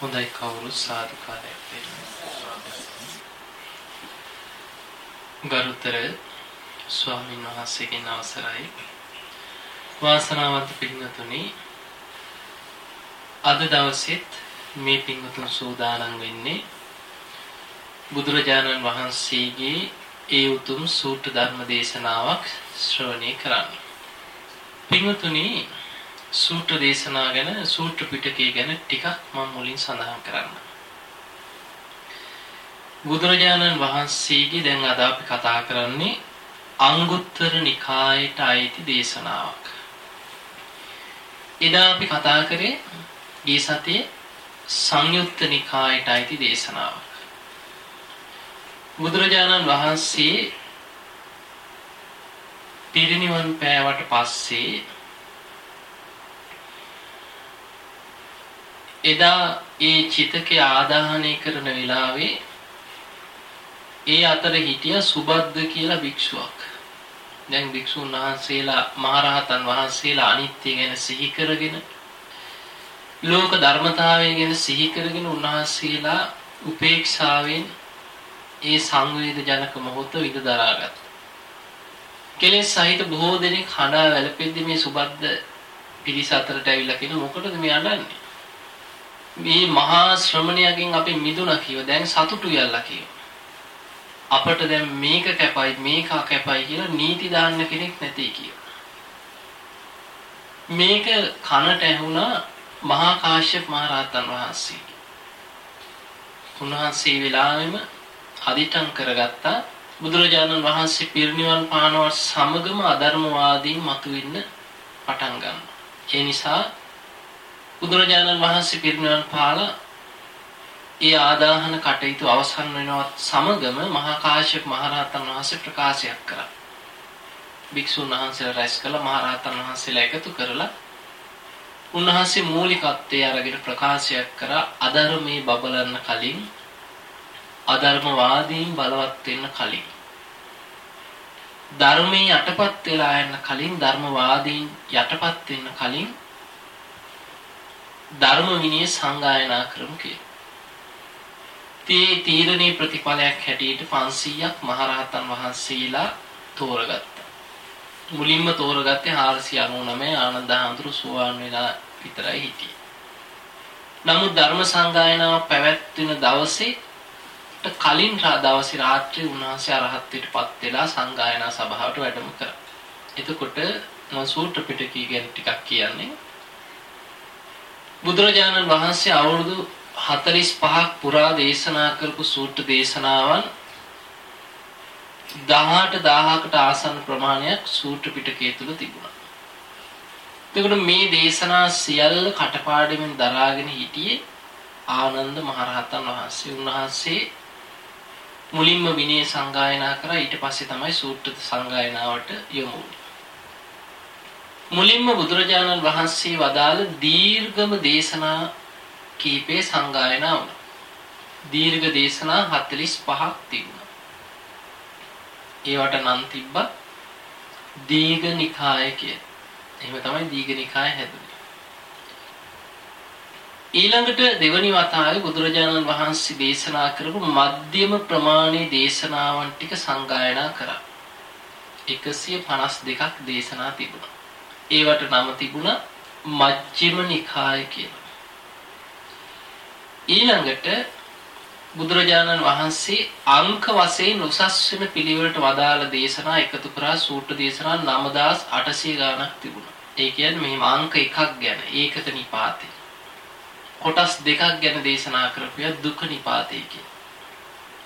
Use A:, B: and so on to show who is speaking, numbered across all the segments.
A: හොඳයි කවුරු සාදුකාරයක් දෙන්න. ගරුතර ස්වාමීන් වහන්සේගෙන් අවසරයි. වාසනාවන්ත පින්වතුනි අද දවසෙත් මේ පින්වතුන් සූදානම් වෙන්නේ බුදුරජාණන් වහන්සේගේ ඒ උතුම් සූත්‍ර ධර්ම දේශනාවක් ශ්‍රවණය කරන්න. පින්වතුනි සූත්‍ර දේශනා ගැන සූත්‍ර පිටකය ගැන ටිකක් මම මුලින් සඳහන් කරන්න. බුදුරජාණන් වහන්සේගේ දැන් අද අපි කතා කරන්නේ අංගුත්තර නිකායට අයිති දේශනාවක්. එදා අපි කතා කරේ ගිය සතියේ සංයුත්ත නිකායට අයිති දේශනාවක්. බුදුරජාණන් වහන්සේ පිරිනිවන් පෑවට පස්සේ එදා ඒ චිතකය ආදාහනය කරන වෙලාවේ ඒ අතර හිටිය සුබද්ද කියලා භික්ෂුවක්. දැන් භික්ෂුන් වහන්සේලා මහරහතන් වහන්සේලා අනිත්‍ය ගැන සිහි කරගෙන ලෝක ධර්මතාවය ගැන සිහි කරගෙන උන්වහන්සේලා උපේක්ෂාවෙන් ඒ සංවේද ජනක මොහොත විඳ දරාගත්. කෙලෙස් සහිත බොහෝ දෙනෙක් හඬා වැළපෙද්දී මේ සුබද්ද පිරිස අතරට ඇවිල්ලා කියන මොකටද මේ අඬන්නේ? මේ මහා ශ්‍රමණයාගෙන් අපි මිදුණා කියව දැන් සතුටු යල්ලා කියව. අපට දැන් මේක කැපයි මේක කැපයි කියලා නීති දාන්න කෙනෙක් නැtei කියව. මේක කනට ඇහුණා මහා කාශ්‍යප මහ රහතන් වහන්සේ. උන්වහන්සේ වෙලාවෙම අදිටන් කරගත්තා බුදුරජාණන් වහන්සේ පිරිනිවන් පානවත් සමගම අධර්මවාදීන් මතුවෙන්න පටන් ගන්නවා. ඒ නිසා බුදුරජාණන් වහන්සේ පිරිනිවන් පාලා ඒ ආදාහන කටයුතු අවසන් වෙනවත් සමගම මහා කාශ්‍යප මහරහතන් වහන්සේ ප්‍රකාශයක් කරා. භික්ෂුන් වහන්සේලා රැස් කළ මහරහතන් වහන්සේලා එකතු කරලා උන්වහන්සේ මූලිකත්වයේ අරගෙන ප්‍රකාශයක් කරා අධර්මයේ බබලන්න කලින් අධර්මවාදීන් බලවත් වෙන්න කලින් ධර්මයේ යටපත් වෙලා යන්න කලින් ධර්මවාදීන් යටපත් වෙන්න කලින් ධර්ම විනය සංගායනා කරමු කියලා. තේ තීරණේ ප්‍රතිඵලයක් හැටියට 500ක් මහරහතන් වහන්සේලා තෝරගත්තා. මුලින්ම තෝරගත්තේ 499 ආනන්ද හඳුරු සුවාන් වෙලා විතරයි හිටියේ. නමුත් ධර්ම සංගායනාව පැවැත්වෙන දවසේ කලින් දවසේ රාත්‍රියේ උන්වහන්සේ අරහත්ත්වයටපත් වෙලා සංගායනා සභාවට වැඩම කරා. එතකොට මම සූත්‍ර පිටකය ගැන ටිකක් කියන්නේ. බුදුරජාණන් වහන්සේ අවුරුදු 45ක් පුරා දේශනා කරපු සූත්‍ර දේශනාවන් 18 1000කට ආසන්න ප්‍රමාණයක් සූත්‍ර පිටකයේ තුල තිබුණා. එතකොට මේ දේශනා සියල්ල කටපාඩමින් දරාගෙන හිටියේ ආනන්ද මහරහතන් වහන්සේ. උන්වහන්සේ මුලින්ම විනය සංගායනා කරා ඊට පස්සේ තමයි සූත්‍ර සංගායනාවට යොමු මුලින්ම බුදුරජාණන් වහන්සේ වදාළ දීර්ඝම දේශනා කීපේ සංගායනා වුණා. දීර්ඝ දේශනා 45ක් තිබුණා. ඒවට නම් තිබ්බා දීඝනිකාය කිය. එහෙම තමයි දීඝනිකාය හැදුනේ. ඊළඟට දෙවනි වතාවේ බුදුරජාණන් වහන්සේ දේශනා කරපු මධ්‍යම ප්‍රමාණයේ දේශනාවන් ටික සංගායනා කරා. 152ක් දේශනා තිබුණා. ඒවට නම තිබුණා මජ්ක්‍ධිම නිකාය කියලා. ඊළඟට බුදුරජාණන් වහන්සේ අංක වශයෙන් උසස් වෙන පිළිවෙලට වදාළ දේශනා එකතු කරා සූත්‍ර දේශනා 9800 ගාණක් තිබුණා. ඒ කියන්නේ මෙහිම අංක එකක් ගැන ඒකක නිපාතේ. කොටස් දෙකක් ගැන දේශනා කරපිය දුක නිපාතේ කිය.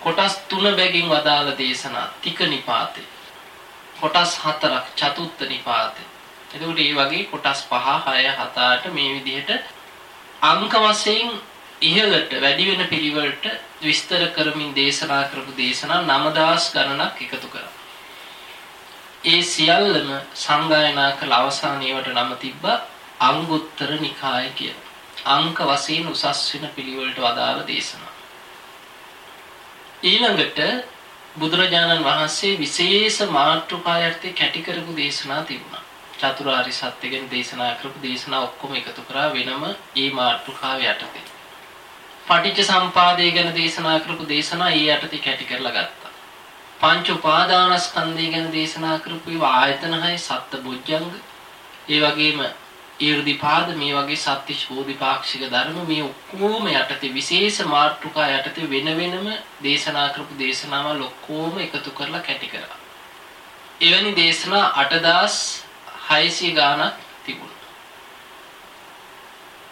A: කොටස් තුන බැගින් වදාළ දේශනා තික නිපාතේ. කොටස් හතරක් චතුත්ථ නිපාතේ. එතකොට මේ වගේ කොටස් 5 6 7 8 මේ විදිහට අංක වශයෙන් ඉහළට වැඩි වෙන පිළිවෙලට විස්තර කරමින් දේශනා කරපු දේශනා 9000 ගණනක් එකතු කරා. ඒ සියල්ලම සංගායනා කළ අවසානයේවට නම තිබ්බා අංගුත්තර නිකාය කියලා. අංක වශයෙන් උසස් වෙන පිළිවෙලට වදාළ දේශනා. ඊළඟට බුදුරජාණන් වහන්සේ විශේෂ මාතෘකායර්ථය කැටි කරපු දේශනා තිබුණා. චතුරාර්ය සත්‍ය ගැන දේශනා කරපු දේශනා ඔක්කොම එකතු කරා වෙනම ඒ මාතෘකාව යටතේ. පටිච්ච සම්පාදය ගැන දේශනා කරපු දේශනා ඊ යටතේ කැටි කරලා ගත්තා. පංච උපාදානස්කන්ධය ගැන දේශනා කරපු ඒවා ආයතන හය සත්ත බොජ්ජංග ඒ වගේම ඊර්දිපාද මේ වගේ සත්‍ය ශෝධිපාක්ෂික ධර්ම මේ ඔක්කොම යටතේ විශේෂ මාතෘකා යටතේ වෙන වෙනම දේශනා කරපු දේශනාවල් ඔක්කොම එකතු කරලා කැටි කරා. එවැනි දේශනා 8600 ගාණක් තිබුණා.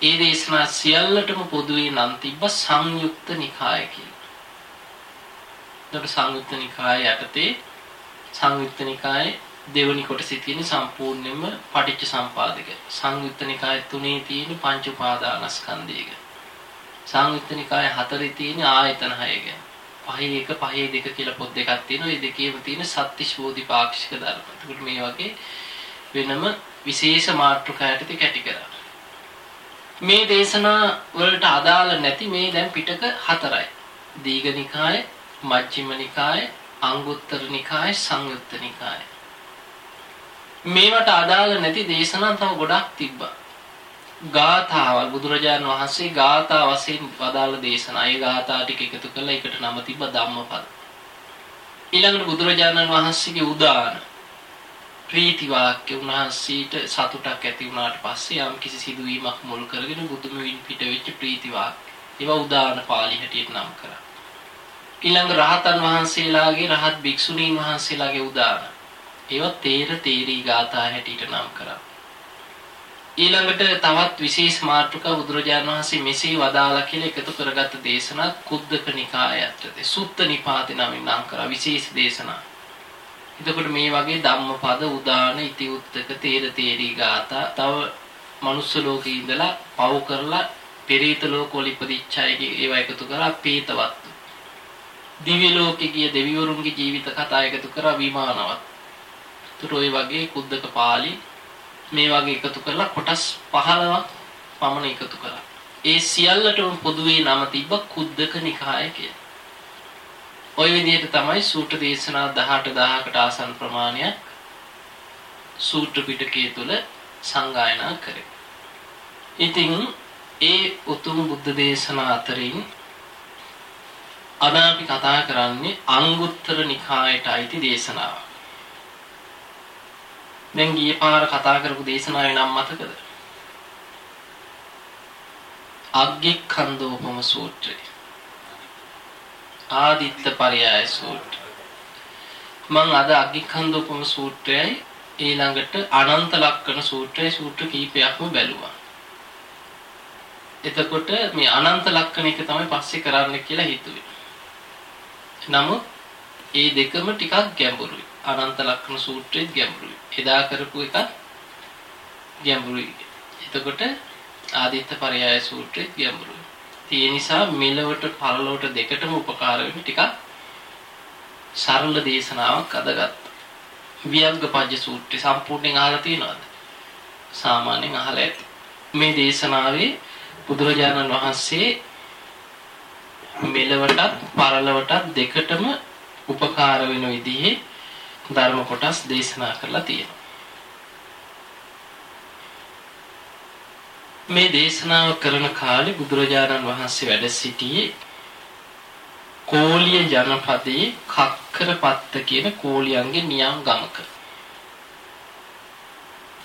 A: ඒ දේශනා සියල්ලටම පොදුවේ නම් තිබ්බ සංයුක්ත නිකාය කියලා. ඒකට සංයුක්ත නිකාය යටතේ සංයුක්ත නිකායේ දෙවනි කොටසේ තියෙන සම්පූර්ණයෙන්ම පටිච්ච සම්පාදක සංයුත්ත නිකාය තුනේ තියෙන පංච උපාදානස්කන්ධය ගැන සංයුත්ත නිකාය හතරේ තියෙන ආයතන හය ගැන පහේ එක පහේ දෙක කියලා පොත් දෙකක් තියෙනවා ඒ දෙකේම තියෙන සත්‍ය ශෝධි පාක්ෂික ධර්ම. ඒකට මේ වගේ වෙනම විශේෂ මාතෘකායකට කැටි කරා. මේ දේශනා වලට අදාළ නැති මේ දැන් පිටක හතරයි. දීඝනිකාය, මජ්ක්‍ධිම නිකාය, අංගුත්තර නිකාය, සංයුත්ත නිකාය. මේවට අදාළ නැති දේශනා තව ගොඩක් තිබ්බා. ගාථාවල් බුදුරජාණන් වහන්සේ ගාථා වශයෙන් වදාළ දේශනා. ඒ ගාථා ටික එකතු කරලා එකට නම තිබ්බ ධම්මපද. ඊළඟට බුදුරජාණන් වහන්සේගේ උදාන ප්‍රීති වාක්‍ය උන්වහන්සේට සතුටක් ඇති වුණාට පස්සේ යම් කිසි සිදුවීමක් මුල් කරගෙන බුදුම වින් පිට වෙච්ච ප්‍රීති වාක්‍ය. ඒවා උදාන පාළි හැටියට නම් කරා. ඊළඟ රහතන් වහන්සේලාගේ රහත් භික්ෂුණීන් වහන්සේලාගේ උදාන ඒවා තේර තේරී ගාථා හැටියට නම් කරා. ඊළඟට තවත් විශේෂ මාතෘකා බුදුරජාණන් වහන්සේ මෙසේ වදාලා කියලා එකතු කරගත්ත දේශනා කුද්දක නිකායත්‍රේ සුත්ත නිපාතේ නමින් නම් කරා විශේෂ දේශනා. එතකොට මේ වගේ ධම්මපද උදාන ඉති උත්තක තේර තේරී ගාථා තව මනුස්ස ලෝකේ ඉඳලා පව් කරලා පෙරීත ලෝකවල ඉපදිච්ච අයගේ ඒවා එකතු කරා පීතවත්. දිව්‍ය ලෝකේ ගිය දෙවිවරුන්ගේ ජීවිත කතා එකතු කරා විමානවත්. ඒතර ওই වගේ කුද්දක පාළි මේ වගේ එකතු කරලා කොටස් 15ක් පමණ එකතු කළා. ඒ සියල්ලටම පොදුවේ නම තිබ්බ කුද්දක නිකාය කියලා. ওই විදිහට තමයි සූත්‍ර දේශනා 18000කට ආසන්න ප්‍රමාණයක් සූත්‍ර පිටකයේ තුල සංගායනා කරේ. ඉතින් ඒ උතුම් බුද්ධ දේශනා අතරින් අද අපි කතා කරන්නේ අංගුත්තර නිකායට අයිති දේශනාව. දැන් ගියේ පාර කතා කරපු දේශනාවේ නම් මතකද? අග්ගික්ඛන්දෝපම සූත්‍රය. ආදිත්ත පරයය සූත්‍රය. මම අද අග්ගික්ඛන්தோපම සූත්‍රයයි ඊළඟට අනන්ත ලක්කන සූත්‍රය සූත්‍ර කීපයක්ම බැලුවා. එතකොට මේ අනන්ත ලක්කන එක තමයි පස්සේ කරන්න කියලා හිතුවේ. නමුත් ඒ දෙකම ටිකක් ගැඹුරුයි. අනන්ත ලක්ෂණ සූත්‍රයේත් ගැඹුරුයි. එදා කරපු එක ගැඹුරුයි. එතකොට ආදිත්ත පරයය සූත්‍රයේත් ගැඹුරුයි. ඒ නිසා මෙලවට පරලොවට දෙකටම උපකාර වෙන ටිකක් සරල දේශනාවක් අද ගත්තා. වියග්ගපජ්ජ සූත්‍රය සම්පූර්ණයෙන් අහලා තියෙනවද? සාමාන්‍යයෙන් අහලා ඇති. මේ දේශනාවේ බුදුරජාණන් වහන්සේ මෙලවටත් පරලොවටත් දෙකටම උපකාර වෙන විදිහේ ධර්ම කොටස් දේශනා කරලා තියෙනවා. මේ දේශනාව කරන කාලේ බුදුරජාණන් වහන්සේ වැඩ සිටියේ කෝලිය ජනපදයේ කක්කරපත්ත කියන කෝලියන්ගේ නියම් ගමක.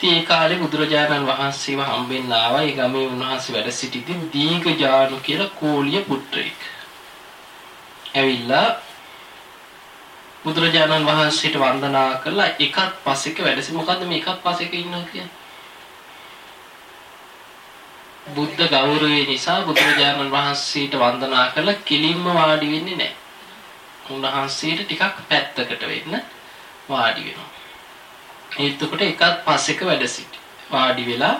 A: ඒ කාලේ බුදුරජාණන් වහන්සේව හම්බෙන්න ආවා. ඒ ගමේ උන්වහන්සේ වැඩ සිටිද්දී දීඝජානු කියලා කෝලිය පුත්‍රයෙක්. ඇවිල්ලා බුදුරජාණන් වහන්සේට වන්දනා කරලා එකත් පස්සෙක වැඩසි මොකද්ද මේ එකත් පස්සෙක ඉන්නවා කියන්නේ බුද්ධ ගෞරවය නිසා බුදුරජාණන් වහන්සේට වන්දනා කරලා කිලින්ම වාඩි වෙන්නේ නැහැ. උන්වහන්සේට ටිකක් පැත්තකට වෙන්න වාඩි වෙනවා. ඒත් එකත් පස්සෙක වැඩ සිටි. වාඩි වෙලා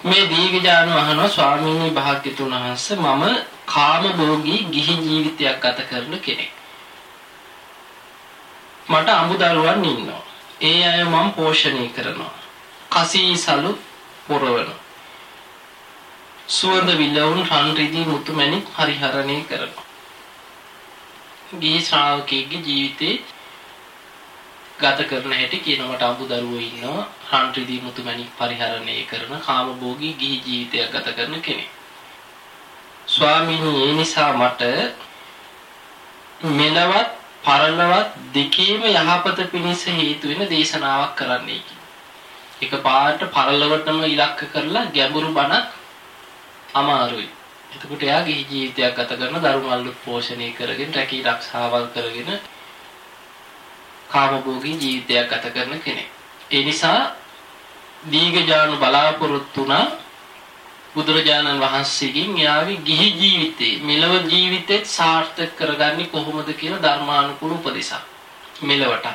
A: මේ දීඝජාන අහනවා ස්වාමීන් වහන්සේ මම කාම භෝගී ගිහි ජීවිතයක් ගත කරන කෙනෙක්. මට අඹ දරුවන් ඉන්නවා. ඒ අය මම පෝෂණය කරනවා. කසීසලු පොරවනවා. සුවඳ විලවුන් රන් රිදී මුතු මැණික් පරිහරණය කරනවා. ගිහි ශ්‍රාවකෙක්ගේ ජීවිතේ ගත කරන හැටි කියනවා මට අඹ දරුවෝ ඉන්නවා රන් රිදී මුතු මැණික් පරිහරණය කරන කාමභෝගී ගිහි ජීවිතයක් ගත කරන කෙනෙක්. ස්වාමීනි ඒ නිසා මට මෙලවත් පරලවත් දෙකේම යහපත පිණිස හේතු වෙන දේශනාවක් කරන්නයි එක පාට පරලවටම ඉලක්ක කරලා ගැඹුරු බණක් අමාරුයි. එතකොට එයා ගිහි ජීවිතයක් ගත කරන දරුමල්ලුත් පෝෂණය කරගෙන රැකී ආරක්ෂාවල් කරගෙන කාමභෝගී ජීවිතයක් ගත කරන කෙනෙක්. ඒ නිසා දීඝජානු බලාපොරොත්තු වුණා බුදුරජාණන් වහන්සේගෙන් එයාගේ ගිහි ජීවිතේ මෙලව ජීවිතෙත් සාර්ථක කරගන්නේ කොහොමද කියලා ධර්මානුකූල උපදේශක් මෙලවට.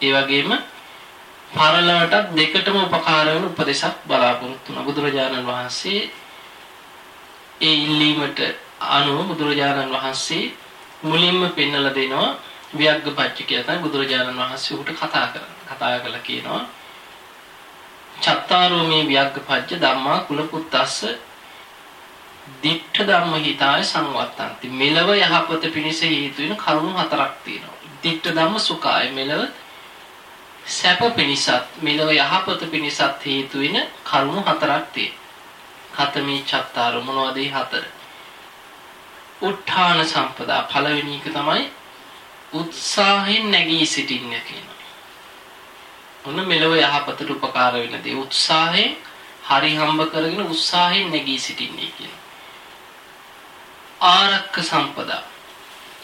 A: ඒ වගේම පරලොවටත් දෙකටම උපකාර වෙන උපදේශක් බලාපොරොත්තු වුණා බුදුරජාණන් වහන්සේ ඒ ඉල්ලීමට අනුව බුදුරජාණන් වහන්සේ මුලින්ම පෙන්වලා දෙනවා වියග්ගපච්ච කියලා තමයි බුදුරජාණන් වහන්සේ උට කතා කරන්නේ. කතා කරලා කියනවා චත්තාරෝ මේ වියග්ගපච්ච ධම්මා කුලපුත්තස්ස දිට්ඨ ධම්ම හිතාය සංවත්තන්ති. මෙලව යහපත පිණිස හේතු වෙන කරුණු හතරක් තියෙනවා. දිට්ඨ ධම්ම සුඛාය මෙලව සැප පිණිසත් මෙලව යහපත පිණිසත් හේතු වෙන කරුණු හතරක් තියෙනවා. හතමේ චත්තාර මොනවද හතර? උත්ථාන සම්පදා පළවෙනි එක තමයි උත්සාහයෙන් නැගී සිටින්න කියනවා. ඔන්න මෙලව යහපතට උපකාර වෙන දේ උත්සාහයෙන් හරි හම්බ කරගෙන උත්සාහයෙන් නැගී සිටින්නේ කියනවා. ආරක්ක සම්පදා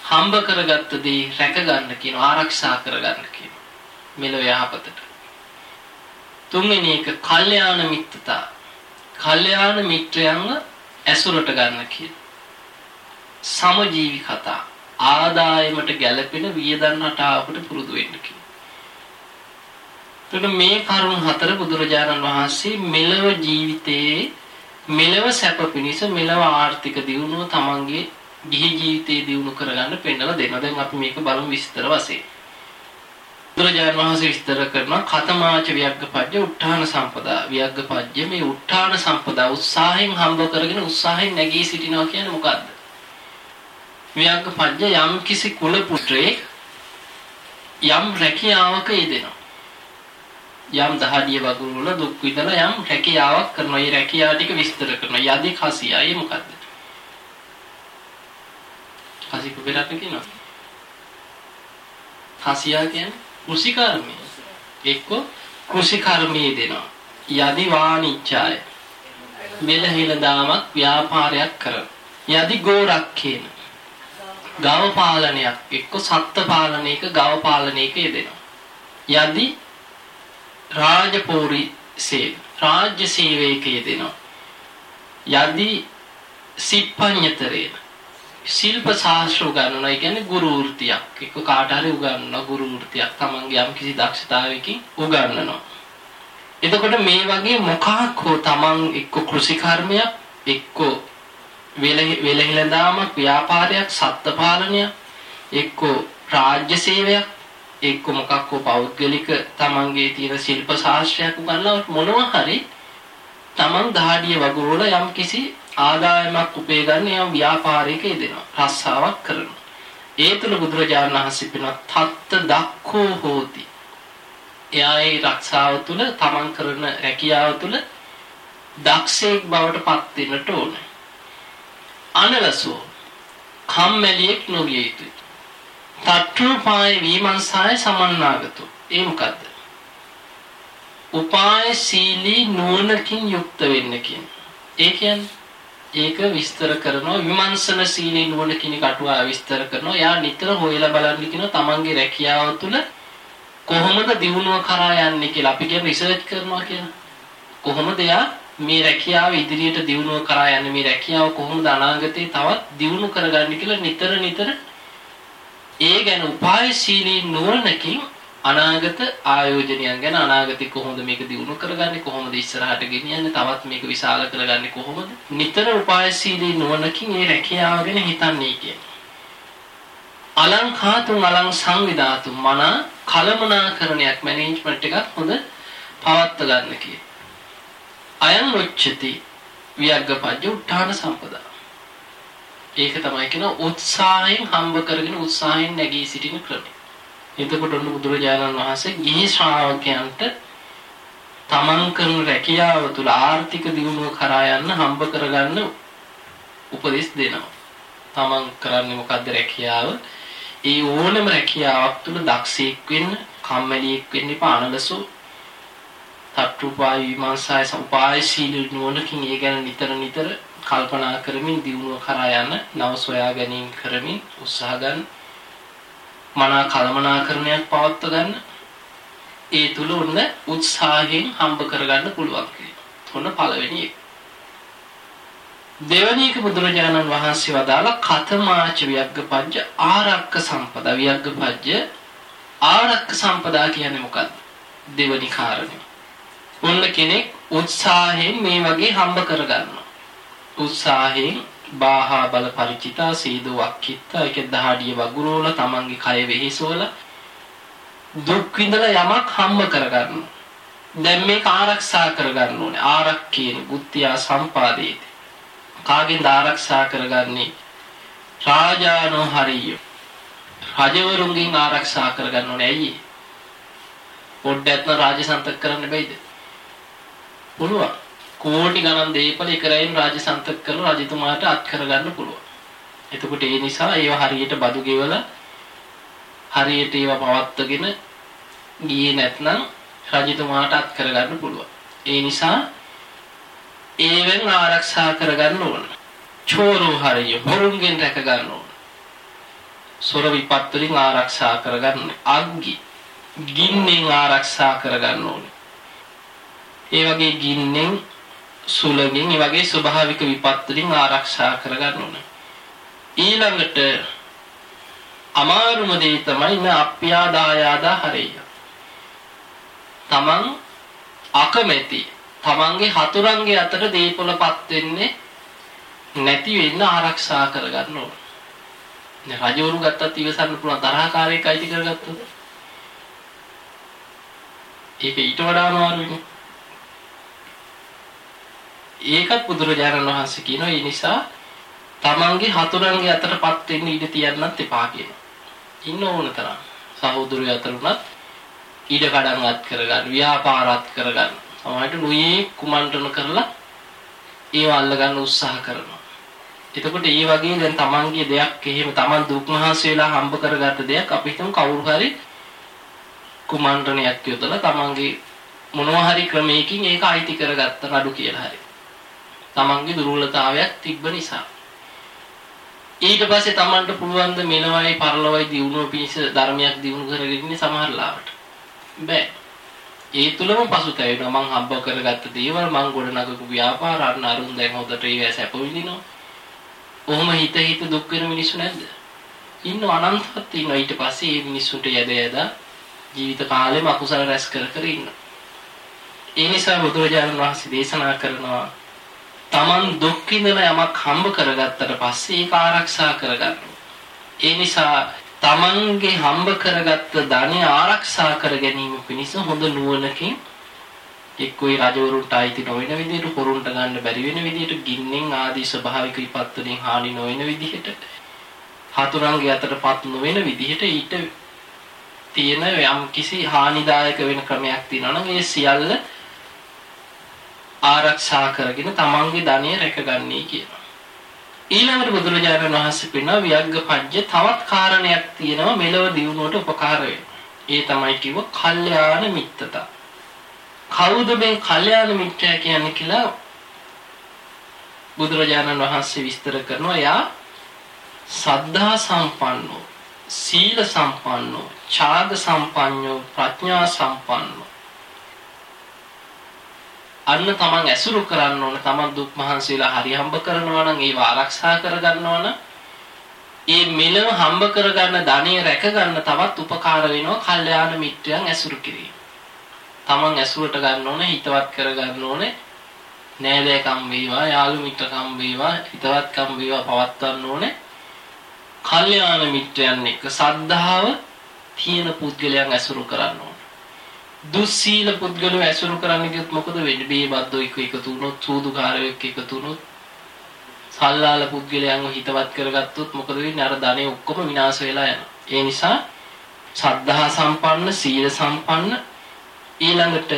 A: හම්බ කරගත්ත දේ රැක ගන්න කියන ආරක්ෂා කරගන්න කියන මෙලව යහපතට. තුන්වෙනි එක කල්යාණ මිත්‍රතා. කල්යාණ මිත්‍රයන්ව ඇසුරට ගන්න කියන. සමජීවි කතා ආදායමට ගැළපෙන වියදම් රටාවකට පුරුදු වෙන්න කියන. එතකොට මේ කරුණ හතර බුදුරජාණන් වහන්සේ මෙලව ජීවිතයේ මෙලව සැප පිණිස මෙලව ආර්ථික දියුණුව තමන්ගේ ගිහි ජීවිතේ දියුණු කරගන්න පෙන්නලා දෙනවා. දැන් අපි මේක බලමු විස්තර වශයෙන්. බුදුරජාණන් වහන්සේ විස්තර කරනවා කතමාච වියග්ගපජ්ජ උත්තාන සම්පදා. වියග්ගපජ්ජ මේ උත්තාන සම්පදා උත්සාහයෙන් හම්බ කරගෙන උත්සාහයෙන් නැගී සිටිනවා කියන්නේ මොකද්ද? වියග්ගපජ්ජ යම් කිසි කුල පුත්‍රයෙක් යම් රැකියාවක යෙදෙනවා. යම් දහඩිය වගුරු වල දුක් විඳලා යම් රැකියාවක් කරනවා. ඒ රැකියාව ටික විස්තර කරනවා. යදි කසියා. ඒ මොකද්ද? කසි කුබේරත් කියනවා. කසියා කියන්නේ කෘෂි කර්මය. එක්ක කෘෂි කර්මයේ දෙනවා. යදි වාණිච්ඡාය. මෙලහිල දාමක් ව්‍යාපාරයක් කරන. යදි ගෝරක්කේන. ගව පාලනයක් එක්ක සත්ත්ව පාලනයක ගව පාලනයක යෙදෙනවා. යදි රාජපෝරි සේව රාජ්‍ය සේවයක යෙදෙනවා. යදි සිප්පඤ්ඤතරේන ශිල්ප ශාස්ත්‍ර උගන්වනවා. ඒ කියන්නේ ගුරු වෘත්තියක්. එක්ක කාට හරි උගන්වනවා ගුරු වෘත්තියක්. තමන්ගේ යම් කිසි දක්ෂතාවයකින් උගන්වනවා. එතකොට මේ වගේ මොකක් හෝ තමන් එක්ක කෘෂි කර්මයක් එක්ක වෙලහිලදාමක් ව්‍යාපාරයක් සත්ත්ව පාලනයක් එක්ක රාජ්‍ය සේවයක් එක්ක මොකක් හෝ පෞද්ගලික තමන්ගේ තියෙන ශිල්ප ශාස්ත්‍රයක් උගන්වලා මොනවා හරි තමන් දහඩිය වගුරුවල යම් කිසි ආදායමක් උපේ ගන්න යම් ව්‍යාපාරයක යෙදෙනවා. රස්සාවක් කරනවා. ඒ තුල බුදුරජාණන් වහන්සේ පින තත්ත දක්ඛෝ හෝති. එයා ඒ රක්ෂාව තුල තමන් කරන රැකියාව තුල දක්ෂයෙක් බවට පත් වෙන්නට ඕනේ. අනලසෝ කම්මැලියෙක් නොවිය යුතුයි. තට්ටුපාය විමර්ශාය සමන්නාගතු. ඒ මොකද්ද? උපාය සීලී නුවණකින් යුක්ත වෙන්න කියන්නේ ඒ කියන්නේ ඒක විස්තර කරනවා විමර්ශන සීලී නුවණ කියන කටුවා විස්තර කරනවා. යා නිතර හොයලා බලන්න කියන තමන්ගේ රැකියාව තුළ කොහොමද දියුණුව කරා යන්නේ කියලා අපි කියන රිසර්ච් කරනවා කියන. කොහොමද යා මේ රැකියාව ඉදිරියට දියුණුව කරා යන්නේ මේ රැකියාව කොහොමද අනාගතේ තවත් දියුණු කරගන්නේ කියලා නිතර නිතර ඒ ගැන උපායශීලී නුවණකින් අනාගත ආයෝජනයන් ගැන අනාගතේ කොහොමද මේක දියුණු කරගන්නේ කොහොමද ඉස්සරහට ගෙනියන්නේ තවත් මේක විශාල කරගන්නේ කොහොමද? නිතර උපායශීලී නුවණකින් මේ රැකියාව ගැන හිතන්නේ කියන්නේ. අලංකාතුන් අලං සංවිධාතු මන කලමනාකරණයක් මැනේජ්මන්ට් එකක් හොඳ පවත්ත ගන්න කියේ අයං උච්චති වියග්ගපජ්ජ උත්තාන සම්පදා. ඒක තමයි කියන උත්සාහයෙන් හම්බ කරගෙන උත්සාහයෙන් නැගී සිටින ක්‍රමය. එතකොට ඔන්න බුදුරජාණන් වහන්සේ ගිහි ශ්‍රාවකයන්ට තමන් කරන රැකියාව තුළ ආර්ථික දියුණුව කරා යන්න හම්බ කරගන්න උපදෙස් දෙනවා. තමන් කරන්නේ මොකද්ද රැකියාව? ඒ ඕනම රැකියාවක් තුළ දක්ෂයෙක් වෙන්න, කම්මැලියෙක් වෙන්න එපා අනලසෝ. තට්ටුපාය විමර්ශය සම්පායශීලී නුවණකින් ඒ ගැන නිතර නිතර කල්පනා කරමින් දියුණුව කරා යන නව සොයා ගැනීම කරමින් උත්සාහ ගන්න. මනා කලමනාකරණයක් පවත්ව ගන්න. ඒ තුල උන්න උත්සාහයෙන් හම්බ කරගන්න පුළුවන් කියලා. ඔන්න පළවෙනි එක. දෙවැනි එක බුදුරජාණන් වහන්සේ වදාළ කතමාච වියග්ගපජ්ජ ආරක්ක සම්පදා වියග්ගපජ්ජ ආරක්ක සම්පදා කියන්නේ මොකක්ද? දෙවැනි කාරණය. ඔන්න කෙනෙක් උත්සාහයෙන් මේ වගේ හම්බ කරගන්නවා. උත්සාහයෙන් බාහා බල ಪರಿචිතා සීදු වක්කිත්තා ඒක දහඩිය වගුරෝල තමන්ගේ කය වෙහිසෝල දුක් විඳලා යමක් හම්බ කරගන්න. දැන් මේක ආරක්ෂා කරගන්න ඕනේ. ආරක්කේන බුද්ධියා සම්පාදේති. කාගෙන්ද ආරක්ෂා කරගන්නේ? රාජානෝ හරිය. රජවරුන්ගෙන් ආරක්ෂා කරගන්න ඕනේ. ඇයි? පොඩ්ඩක් නම් රාජසන්තක කරන්න බෑද? පුළුවන්. කෝටි ගණන් දේපල එකරයින් රාජසන්තක කරලා රජතුමාට අත් කරගන්න පුළුවන්. එතකොට ඒ නිසා ඒව හරියට බදු ගෙවලා හරියට ඒවා පවත්වගෙන ගියේ නැත්නම් රජතුමාට අත් කරගන්න පුළුවන්. ඒ නිසා ඒවෙන් ආරක්ෂා කරගන්න ඕන. චෝරෝ හරිය හොරුන්ගෙන් රැක ගන්න ඕන. සොර විපත් වලින් ආරක්ෂා කරගන්න. අග්ගි ගින්නෙන් ආරක්ෂා කරගන්න ඕනේ. ඒ වගේ ගින්නෙන් සුලගෙන් ඒ වගේ ස්වභාවික විපත් වලින් ආරක්ෂා කරගන්න ඕනේ. ඊළඟට අමාරුම දේ තමයි න අප්‍යාදායාදා හරිය. තමන් අකමැති තමන්ගේ හතුරන්ගේ අතට දීපොළපත් වෙන්නේ නැති වෙන්න ආරක්ෂා කරගන්න ඕන. දැන් රජවරු ගත්තත් ඉවසන්න පුළුවන් තරහකාරයෙක් අයිති කරගත්තොත් ඒක ඊට වඩා අමාරුයිනේ. ඒකත් බුදුරජාණන් වහන්සේ කියනවා ඒ නිසා තමන්ගේ හතුරන්ගේ අතටපත් වෙන්න ඉඩ තියන්නත් එපා කියනවා. ඉන්න ඕන තරම්. සහෝදරයෝ අතර උනත් ඊඩ කඩන් අත් කරගන්න, ව්‍යාපාරات කරගන්න. සමහරට නුයේ කුමන්ත්‍රණ කරලා ඒව අල්ලගන්න උත්සාහ කරනවා. එතකොට ඒ වගේ දැන් තමන්ගේ දෙයක් එහෙම තමන් දුක් මහන්සි වෙලා හම්බ කරගත්ත දෙයක් අපි හිතමු කවුරු හරි කුමන්ත්‍රණයක් යොදලා තමන්ගේ මොනවා හරි ක්‍රමයකින් ඒක අයිති කරගත්ත නඩු කියලා හරි. තමන්ගේ දුර්වලතාවයක් තිබ්බ නිසා. ඊට පස්සේ තමන්ට පුළුවන් ද මෙලවයි පරලොවයි දියුණුව පිණිස ධර්මයක් දියුණු කරගෙන ඉන්නේ සමහර ලාවට. බෑ. ඒ තුලම පසුතැවෙනවා මං හම්බ කරගත්ත දේවල් මං ගොඩනගපු ව්‍යාපාර අන්න අරුන් දැන් හොදට ඒව සැප විඳිනවා. ඔහොම හිත හිත දුක් වෙන මිනිස්සු නැද්ද? ඉන්න අනන්තවත් ඉන්නවා ඊට පස්සේ මේ මිනිස්සුන්ට යද යද ජීවිත කාලෙම අකුසල රැස් කර කර ඉන්නවා. ඒ නිසා බුදුරජාණන් වහන්සේ දේශනා කරනවා Taman දුක් විඳන යමක් හම්බ කරගත්තට පස්සේ ඒක ආරක්ෂා කරගන්න. ඒ නිසා තමන්ගේ හම්බ කරගත්ත ධනෙ ආරක්ෂා කර ගැනීම පිණිස හොඳ නුවණකින් එක්කෝයි රජවරුන්ට අයිති නොවන විදිහට හොරුන්ට ගන්න බැරි වෙන විදිහට ගින්නෙන් ආදී ස්වභාවික විපත් වලින් හානි නොවන විදිහට හතුරන්ගේ අතටපත් නොවන විදිහට ඊට තියෙන යම් කිසි හානිදායක වෙන ක්‍රමයක් තියෙනවා නම් ඒ සියල්ල ආරක්ෂා කරගෙන තමන්ගේ ධනෙ රැකගන්නී කියනවා ඊළඟට බුදුරජාණන් වහන්සේ පෙන්වන වියග්ගපඤ්ඤ තවත් කාරණයක් තියෙනවා මෙලව දියුණුවට උපකාර ඒ තමයි කිව්ව කල්යාණ මිත්‍රතා. කවුද මේ කල්යාණ මිත්‍රයා කියන්නේ කියලා බුදුරජාණන් වහන්සේ විස්තර කරනවා. යා සද්ධා සම්පන්නෝ සීල සම්පන්නෝ ඡාග සම්පන්නෝ ප්‍රඥා සම්පන්නෝ. අන්න තමන් ඇසුරු කරන්න ඕන තමන් දුක් මහන්සි වෙලා හරි හම්බ කරනවා නම් ඒව ආරක්ෂා කරගන්නවා නම් ඒ මෙලව හම්බ කරගන්න ධනෙ රැක ගන්න තවත් උපකාර වෙනවා කල්යාණ මිත්‍රයන් ඇසුරු කිරීම. තමන් ඇසුරට ගන්න ඕන හිතවත් කරගන්න ඕනේ. නෑදෑකම් වේවා යාළු මිත්‍රකම් වේවා හිතවත්කම් වේවා පවත්වන්න ඕනේ. කල්යාණ මිත්‍රයන් එක්ක සද්ධාව තියෙන පුද්ගලයන් ඇසුරු කරන්න දුස්සීල පුද්ගලව ඇසුරු කරන්න ගියොත් මොකද වෙන්නේ? බේබද්දෝ එක එකතු වුණොත්, සූදුකාරයෙක් එකතු වුණොත්, සල්ලාල පුද්ගලයන්ව හිතවත් කරගත්තොත් මොකද වෙන්නේ? අර ධනෙ ඔක්කොම විනාශ වෙලා යනවා. ඒ නිසා සද්ධා සම්පන්න, සීල සම්පන්න, ඊළඟට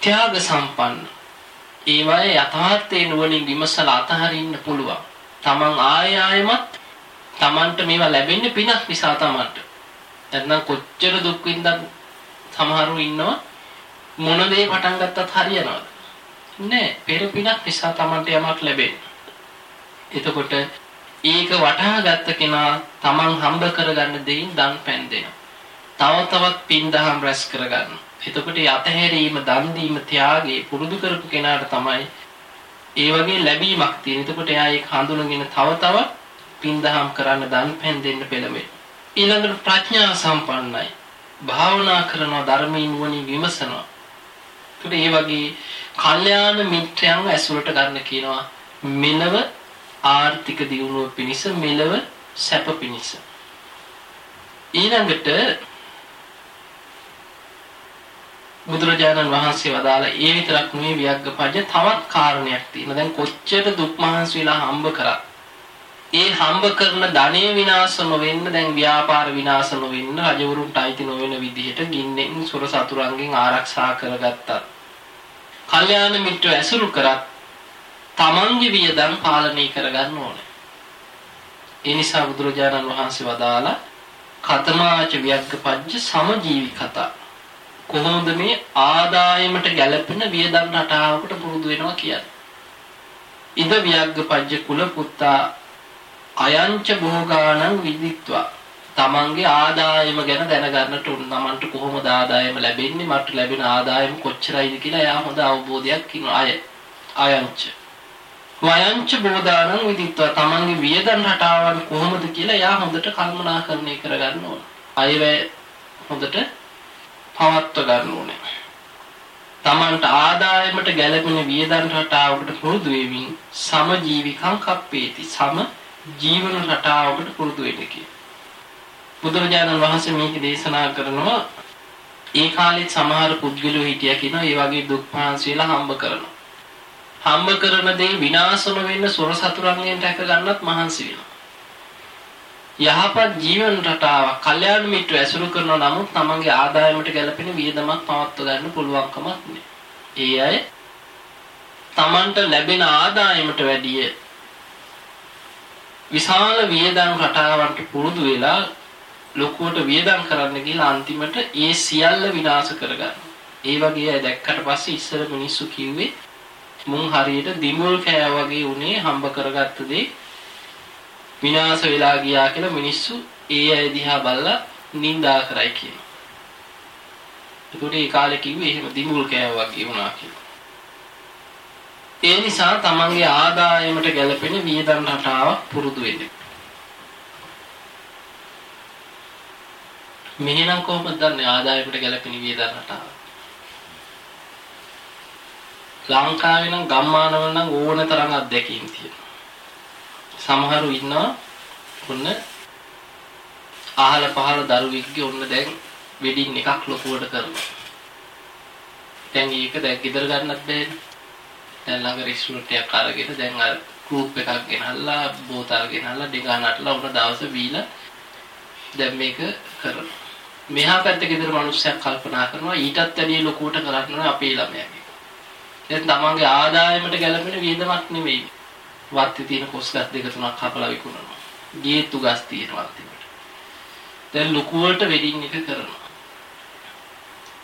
A: ත්‍යාග සම්පන්න. ඒවායේ යථාර්ථයේ නුවණින් විමසලා අතහරින්න පුළුවන්. තමන් ආය ආයමත් තමන්ට මේවා ලැබෙන්නේ පිනක් නිසා තමන්ට. නැත්නම් කොච්චර දුක් විඳන් සමහරු ඉන්නවා මොන දේ පටන් ගත්තත් හරියනවද? නෑ. පෙර පිනක් නිසා තමන්ට යමක් ලැබෙන්නේ. එතකොට ඒක වටහා ගත්ත කෙනා තමන් හම්බ කරගන්න දෙයින් දන් පෑන් දෙනවා. තව තවත් පින් දහම් රැස් කරගන්න. එතකොට යතහැරීම, දන් දීම, ත්‍යාගය පුරුදු කරපු කෙනාට තමයි ඒ වගේ ලැබීමක් තියෙන. එතකොට එයා ඒක හඳුනගෙන තව තව පින්දහම් කරන්න දන් පෙන් දෙන්න පෙළඹෙන. ඊළඟට ප්‍රඥා සම්පන්නයි. භාවනා කරනවා ධර්මයෙන් නුවණින් විමසනවා. ඒකට ඒ වගේ කල්යාණ මිත්‍රයන්ව ඇසුරට ගන්න කියනවා මෙලව ආර්ථික දියුණුව පිණිස මෙලව සැප පිණිස. ඊළඟට බුදුරජාණන් වහන්සේ වදාළ ඒ විතරක් නෙවෙයි වියග්ගපජ්ජ තවත් කාරණයක් තියෙනවා. දැන් කොච්චර දුක් මහන්සි වෙලා හම්බ කරා. ඒ හම්බ කරන ධනෙ විනාශ නොවෙන්න දැන් ව්‍යාපාර විනාශ නොවෙන්න රජවරුන්ට අයිති නොවන විදිහට ගින්නෙන් සොර සතුරන්ගෙන් ආරක්ෂා කරගත්තා. කල්යාණ මිත්‍ර ඇසුරු කරත් තමන්ගේ වියදම් පාලනය කරගන්න ඕනේ. ඒ නිසා බුදුරජාණන් වහන්සේ වදාලා කතමාච වියග්ගපජ්ජ සමජීවි කතා කොහොමද මේ ආදායමට ගැළපෙන වියදම් රටාවකට පුරුදු වෙනවා කියන්නේ. ඉද වියග්ගපජ්ජ කුල පුත්තා අයංච භෝගාණං විදිත්වා. තමන්ගේ ආදායම ගැන දැනගන්නට උන් තමන්ට කොහොමද ආදායම ලැබෙන්නේ? මට ලැබෙන ආදායම කොච්චරයිද කියලා එයා හොඳ අවබෝධයක් ඉන්න අය අයංච. වයංච බෝධාණං විදිත්වා. තමන්ගේ වියදම් රටාවන් කොහොමද කියලා එයා හොඳට කල්පනාකරණය කරගන්න ඕන. අයවැය හොඳට පවත්ව ගන්න ඕනේ. තමන්ට ආදායමට ගැළපෙන වියදම් රටාවකට පුරුදු වෙමින් සම ජීවිකං කප්පේති. සම ජීවන රටාවකට පුරුදු වෙන්න කියලා. බුදුරජාණන් වහන්සේ මේක දේශනා කරනවා ඒ කාලේ සමහර පුද්ගලයෝ හිටියා කියනවා ඒ වගේ දුක් පහන්සිලා හම්බ කරනවා. හම්බ කරන දේ විනාශ නොවෙන්න සොර සතුරන්ගෙන් රැක ගන්නත් මහන්සි වෙනවා. යහපත් ජීවන රටාවක් කල්යාණ මිත්‍ර ඇසුරු කරනවා නමුත් තමන්ගේ ආදායමට ගැලපෙන වියදමක් පවත්ව ගන්න පුළුවන්කමක් නෑ. ඒ අය තමන්ට ලැබෙන ආදායමට වැඩිය විශාල වියදම් රටාවන්ට පුරුදු වෙලා ලොකුවට වියදම් කරන්න ගිහලා අන්තිමට ඒ සියල්ල විනාශ කරගන්න. ඒ වගේ අය දැක්කට පස්සේ ඉස්සර මිනිස්සු කිව්වේ මුන් හරියට දිමුල් කෑ වගේ උනේ හම්බ කරගත්ත දේ විනාශ වෙලා ගියා කියලා මිනිස්සු ඒ අය දිහා බලලා නිඳා කරයි කියනවා. ඒකට ඒ කාලේ කිව්වේ එහෙම දිමුල් කෑව වගේ වුණා කියලා. ඒ නිසා තමන්ගේ ආදායමට ගැලපෙන වියදම් රටාවක් පුරුදු වෙන්න. මෙහෙනම් කොහොමද දන්නේ ආදායමට ගැලපෙන වියදම් රටාව? ලංකාවේ නම් ගම්මානවල නම් ඕන තරම් අත්දැකීම් තියෙනවා. සමහරු ඉන්නවා ඔන්න අහල පහල දරුවෙක්ගේ ඔන්න දැන් වෙඩින් එකක් ලොකුවට කරනවා. දැන් ඒක දැන් ගෙදර ගන්නත් බෑනේ. දැන් ළඟ රෙස්ටුරන්ට් එකක් අරගෙන දැන් අර ගෲප් එකක් ගෙනල්ලා බෝතල් ගෙනල්ලා ඩිගා නටලා උන දවස බීලා දැන් මේක කරනවා. මෙහා පැත්තේ ගෙදර මිනිස්සුක් කල්පනා කරනවා ඊටත් වැඩිය ලොකුවට කරන්න අපේ ළමයාගේ. දැන් තමන්ගේ ආදායමට ගැලපෙන වියදමක් නෙමෙයි. වත්තේ තියෙන කොස් ගස් දෙක තුනක් කපලා විකුණනවා. ගේතු ගස් තියෙනවා අන්තිමට. දැන් ලොකුවට වෙඩින් එක කරනවා.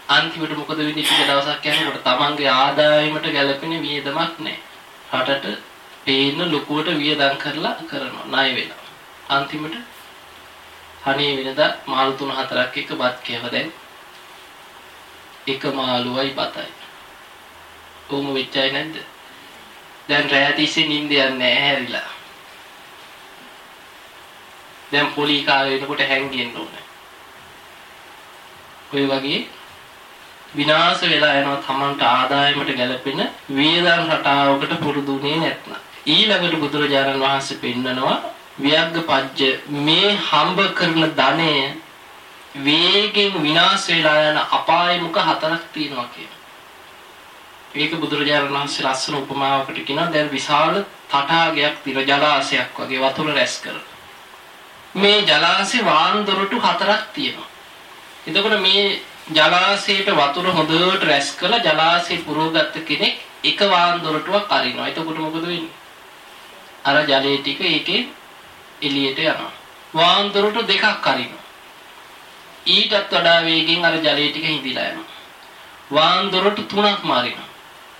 A: අන්තිමට මොකද වෙන්නේ ටික දවසක් යනකොට තමන්ගේ ආදායමට ගැලපෙන වියදමක් නැහැ. රටට පේන ලොකුවට වියදම් කරලා කරනවා ණය වෙනවා. අන්තිමට හනේ වෙනදා මාළු තුන හතරක් එක බත් කෑව දැන් එක මාළුවයි බතයි. කොහොම වෙච්චයි නැද්ද? දැන් රෑ තිස්සේ නිින්ද යන්නේ නැහැ හැරිලා. දැන් පොලි කාලේ වෙනකොට හැංගෙන්න ඕනේ. ඔය වගේ විනාශ වෙලා යනවා Tamanට ආදායමට ගැලපෙන වියදම් රටාවකට පුරුදුනේ නැත්නම්. ඊළඟට බුදුරජාණන් වහන්සේ පෙන්නනවා වියග්ග පජ්ජ මේ හම්බ කරන ධනය වේගෙන් විනාශ වෙලා යන අපාය මුඛ හතරක් තියෙනවා කියනවා. ඒක බුදුරජාණන් වහන්සේ ලස්සන උපමාවකට කියනවා දැන් විශාල තටාගයක් තියෙන ජලාශයක් වගේ වතුර රැස් කරන. මේ ජලාශේ වාන්දොරටු හතරක් තියෙනවා. එතකොට මේ ජලාශයට වතුර හොඳට රැස් කරලා ජලාශේ පුරවගත්ත කෙනෙක් එක වාන්දොරටුවක් අරිනවා. එතකොට මොකද වෙන්නේ? අර ජලයේ ටික ඒකේ එළියට යනවා. වාන්දරට දෙකක් අරිනවා. ඊටත් වඩා වේගෙන් අර ජලයේ ටික හිඳිලා යනවා. වාන්දරට තුනක් මාරිනවා.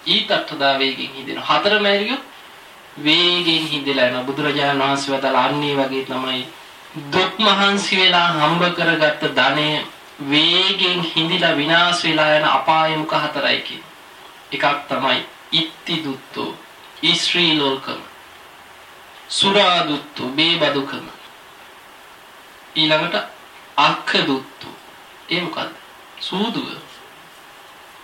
A: ඊටත් වඩා වේගෙන් හිඳිනවා. හතර මැරියොත් වේගෙන් හිඳිලා යනවා. බුදුරජාණන් වහන්සේ වදාළ අන්නේ වගේ තමයි දුක් මහන්සි වෙලා හම්බ කරගත්ත ධනය වේගෙන් හිඳිලා විනාශ වෙලා යන අපාය මුඛ හතරයි කියන්නේ. එකක් තමයි ඉත්ති දුත්තෝ ඊශ්‍රී ලෝකම. සුරා දුත්තෝ බේබදුකම ඊළඟට අක්ඛ දුත්තෝ. ඒ මොකද්ද? සූදුව.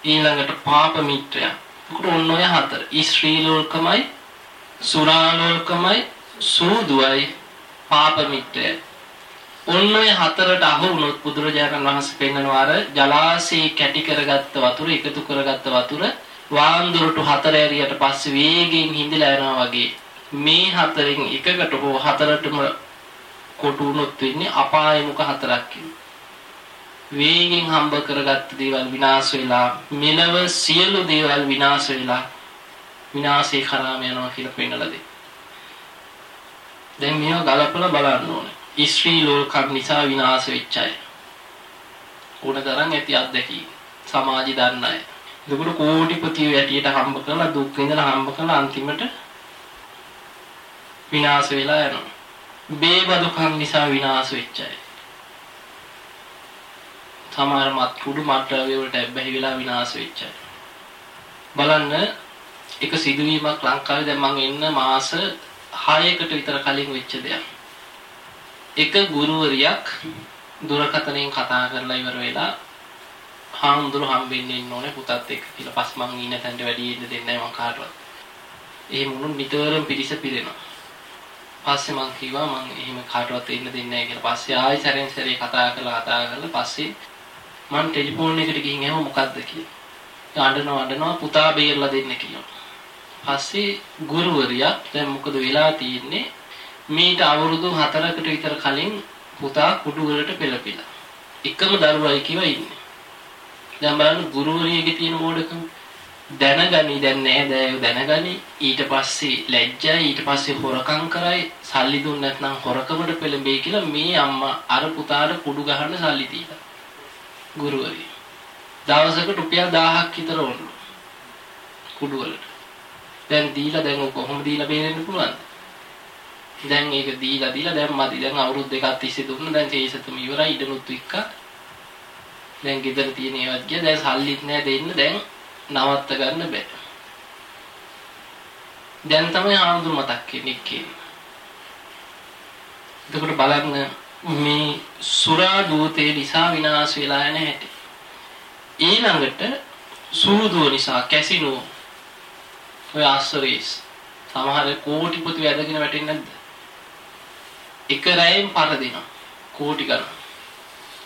A: ඊළඟට පාප මිත්‍රය උකට ඔන්න ඔය හතර. ඊශ්‍රී ලෝකමයි සුරා ලෝකමයි සූදුවයි පාප මිත්‍රයයි. ඔන්න ඔය හතරට අහු වුණොත් බුදුරජාණන් වහන්සේ පෙන්නනවා අර ජලාශයේ කැටි කරගත්ත වතුර එකතු කරගත්ත වතුර වාන්දුරටු හතර ඇරියට පස්සේ වේගෙන් හිඳිලා යනවා වගේ මේ හතරෙන් එකකට හෝ හතරටම කොටු වුණොත් වෙන්නේ අපාය මුඛ හතරක් වේගෙන් හම්බ කරගත්ත දේවල් විනාශ වෙලා මෙලව සියලු දේවල් විනාශ වෙලා විනාශේ කරාම යනවා කියලා පෙන්නලා දෙයි. දැන් මේවා ගලපලා බලන්න ඕනේ. ස්ත්‍රී ලෝකම් නිසා විනාශ වෙච්ච අය. ඕන තරම් ඇති අත්දැකීම්. සමාජي දන්න අය. එතකොට කෝටිපතිය ඇටියට හම්බ කරලා දුක් විඳලා හම්බ කරලා අන්තිමට විනාශ වෙලා යනවා. බේබදුකම් නිසා විනාශ වෙච්ච අය. සමහර මත් කුඩු මට්ටම් වලට ඇබ්බැහි වෙලා විනාශ වෙච්ච අය. බලන්න එක සිදුවීමක් ලංකාවේ දැන් මම එන්න මාස 6කට විතර කලින් වෙච්ච දෙයක්. එක ගුරුවරියක් දුරකථනයෙන් කතා කරලා ඉවර වෙලා හාමුදුරු හම්බෙන්න ඉන්න ඕනේ පුතත් එක්ක කියලා පස් මං ඉන්න තැනට වැඩි ඉන්න දෙන්නේ නැහැ මං කාටවත්. ඒ මුණු නිතරම පිරිස පිරෙනවා. පස්සේ මං කිව්වා මං එහෙම කාටවත් ඉන්න දෙන්නේ නැහැ කියලා. පස්සේ ආයෙ සැරෙන් සැරේ කතා කරලා කතා කරලා පස්සේ මං ටෙලිෆෝන් එකට ගිහින් ඇහුවා මොකද්ද කියලා. අඬනවා අඬනවා පුතා බේරලා දෙන්න කියලා. පස්සේ ගුරුවරියා දැන් මොකද වෙලා තියෙන්නේ මීට අවුරුදු 4කට විතර කලින් පුතා කුඩු වලට පෙළපිලා. එකම දරුවයි කිව්වා ඉන්නේ. දැන් බලන්න ගුරුවරියගේ තියෙන මෝඩකම. දැනගනි දැන් නෑ දෑයෝ දැනගනි. ඊට පස්සේ ලැජ්ජයි ඊට පස්සේ හොරකම් කරයි. සල්ලි දුන්න නැත්නම් හොරකමට පෙළඹෙයි කියලා මේ අම්මා අර පුතාට කුඩු ගහන්න සල්ලි දීලා. ගුරුවරිය. දවසකට රුපියල් 1000ක් විතර ඕනලු කුඩු වලට දැන් දීලා දැන් කොහොමද දීලා බේරෙන්න පුළුවන්ද? දැන් ඒක දීලා දීලා දැන් මදි. දැන් අවුරුදු දෙකක් තිස්සේ දුන්න. දැන් තේසතුම ඉවරයි ඉඩනුත් වික්කා දැන් ගෙදර තියෙන ඒවත් ගියා. දැන් සල්ලිත් නැහැ දෙන්න. දැන් නවත්ත ගන්න බෑ. දැන් තමයි ආනන්ද මතක් වෙන්නේ එතකොට බලන්න මේ සුරා දූතේ නිසා විනාශ වෙලා යන හැටි. ඊළඟට සූදුව නිසා කැසිනෝ ඔය ආස්තරීස් සමහර කෝටිපති වැදගෙන වැටෙන්නේ නැද්ද? එක රැයෙන් පරදිනවා කෝටි ගණන්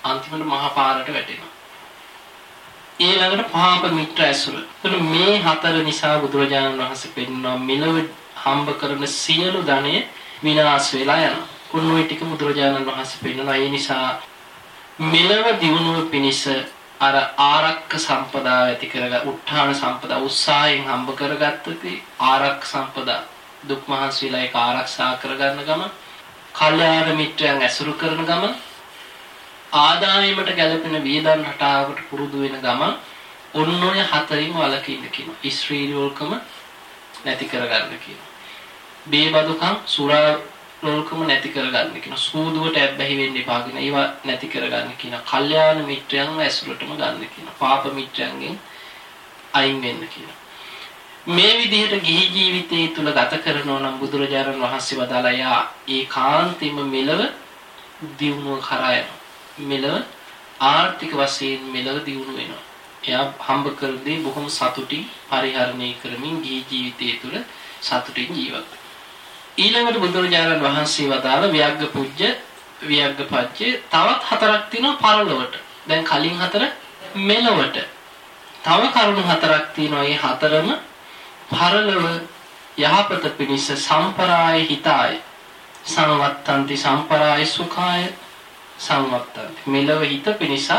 A: අන්තිමට මහා පාරට වැටෙනවා ඊළඟට පාප මිත්‍ර ඇසුර. එතන මේ හතර නිසා බුදුරජාණන් වහන්සේ පෙන්වනවා මිලව හම්බ කරන සියලු ධනෙ විනාශ වෙලා යනවා. උන් ওই ටික බුදුරජාණන් වහන්සේ පෙන්වනවා. ඒ නිසා මිලව දිනුව පිණිස අර ආරක්ක සම්පදා ඇති කරග උත්හාන සම්පදා උත්සාහයෙන් හම්බ කරගත්තති ආරක්ක සම්පදා දුක් මහන්සියලා ඒක ආරක්ෂා කරගන්න ගම කල්යාණ මිත්‍රයන් ඇසුරු කරන ගම ආදායමට ගැලපෙන වියදම් රටාවකට පුරුදු වෙන ගමන් ඔන්න ඔය හතරින් වලකින්න කියනවා. ඉස්ත්‍රීලෝල්කම නැති කරගන්න කියනවා. බේබදුකම් සුරා ලෝල්කම නැති කරගන්න කියනවා. සූදුවට ඇබ්බැහි වෙන්න එපා කියන ඒවා නැති කරගන්න කියනවා. කල්යාණ මිත්‍රයන්ව ඇසුරටම ගන්න කියනවා. පාප මිත්‍රයන්ගෙන් අයින් වෙන්න කියනවා. මේ විදිහට ගිහි ජීවිතයේ තුල ගත කරනවා නම් බුදුරජාණන් වහන්සේ වදාලා යා ඒකාන්තෙම මෙලව දියුණුව කරා යනවා. මෙලව ආර්ථික වශයෙන් මෙලව දියුණු වෙනවා. එයා හම්බ කරදී බොහොම සතුටින් පරිහරණය කරමින් ගිහි ජීවිතය තුළ සතුටින් ජීවත් ඊළඟට බුදුරජාණන් වහන්සේ වදාළ ව්‍යග්ග පුජ්‍ය ව්‍යග්ග පච්චේ තවත් හතරක් තියෙනවා පරලොවට. දැන් කලින් හතර මෙලවට. තව කරුණු හතරක් තියෙනවා. මේ හතරම පරලොව යහපත පිණිස සම්පරාය හිතාය. සංවත්තන්ති සම්පරාය සුඛාය සංවත්තන්ති. මෙලව හිත පිණිසත්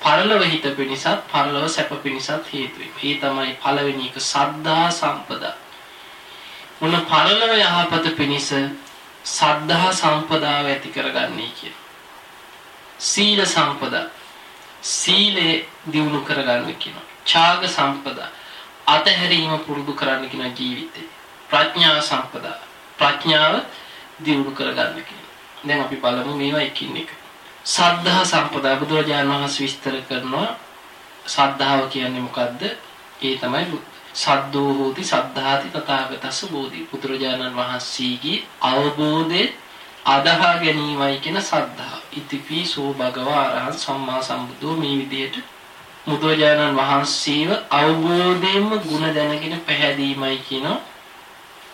A: පරලොව හිත පිණිසත් පරලොව සැප පිණිසත් හේතු වෙනවා. ඒ තමයි පළවෙනි එක සද්ධා සම්පදා. මොන පරලව යහපත පිණිස සද්ධා සම්පදාව ඇති කරගන්නේ කියන. සීල සම්පදා සීලේ දියුණු කරගන්න කියන. ඡාග සම්පදා අතහැරීම පුරුදු කරන්න කියන ජීවිතේ. ප්‍රඥා සම්පදා ප්‍රඥාව දියුණු කරගන්න කියන. දැන් අපි බලමු මේවා එකින් එක. සද්ධා සම්පදා බුදුරජාණන් වහන්සේ විස්තර කරනවා සද්ධාව කියන්නේ මොකද්ද? ඒ තමයි සද්දෝ හෝති සද්ධාති තථාගතස්ස බෝධි. බුදුරජාණන් වහන්සේගේ අවබෝධයේ අදහා ගැනීමයි කියන සද්ධා. ඉතිපිසෝ භගවා අරහං සම්මා සම්බුදෝ මේ විදිහට බුදුරජාණන් වහන්සේව අවබෝධයෙන්ම ಗುಣ දැනගෙන පැහැදීමයි කියන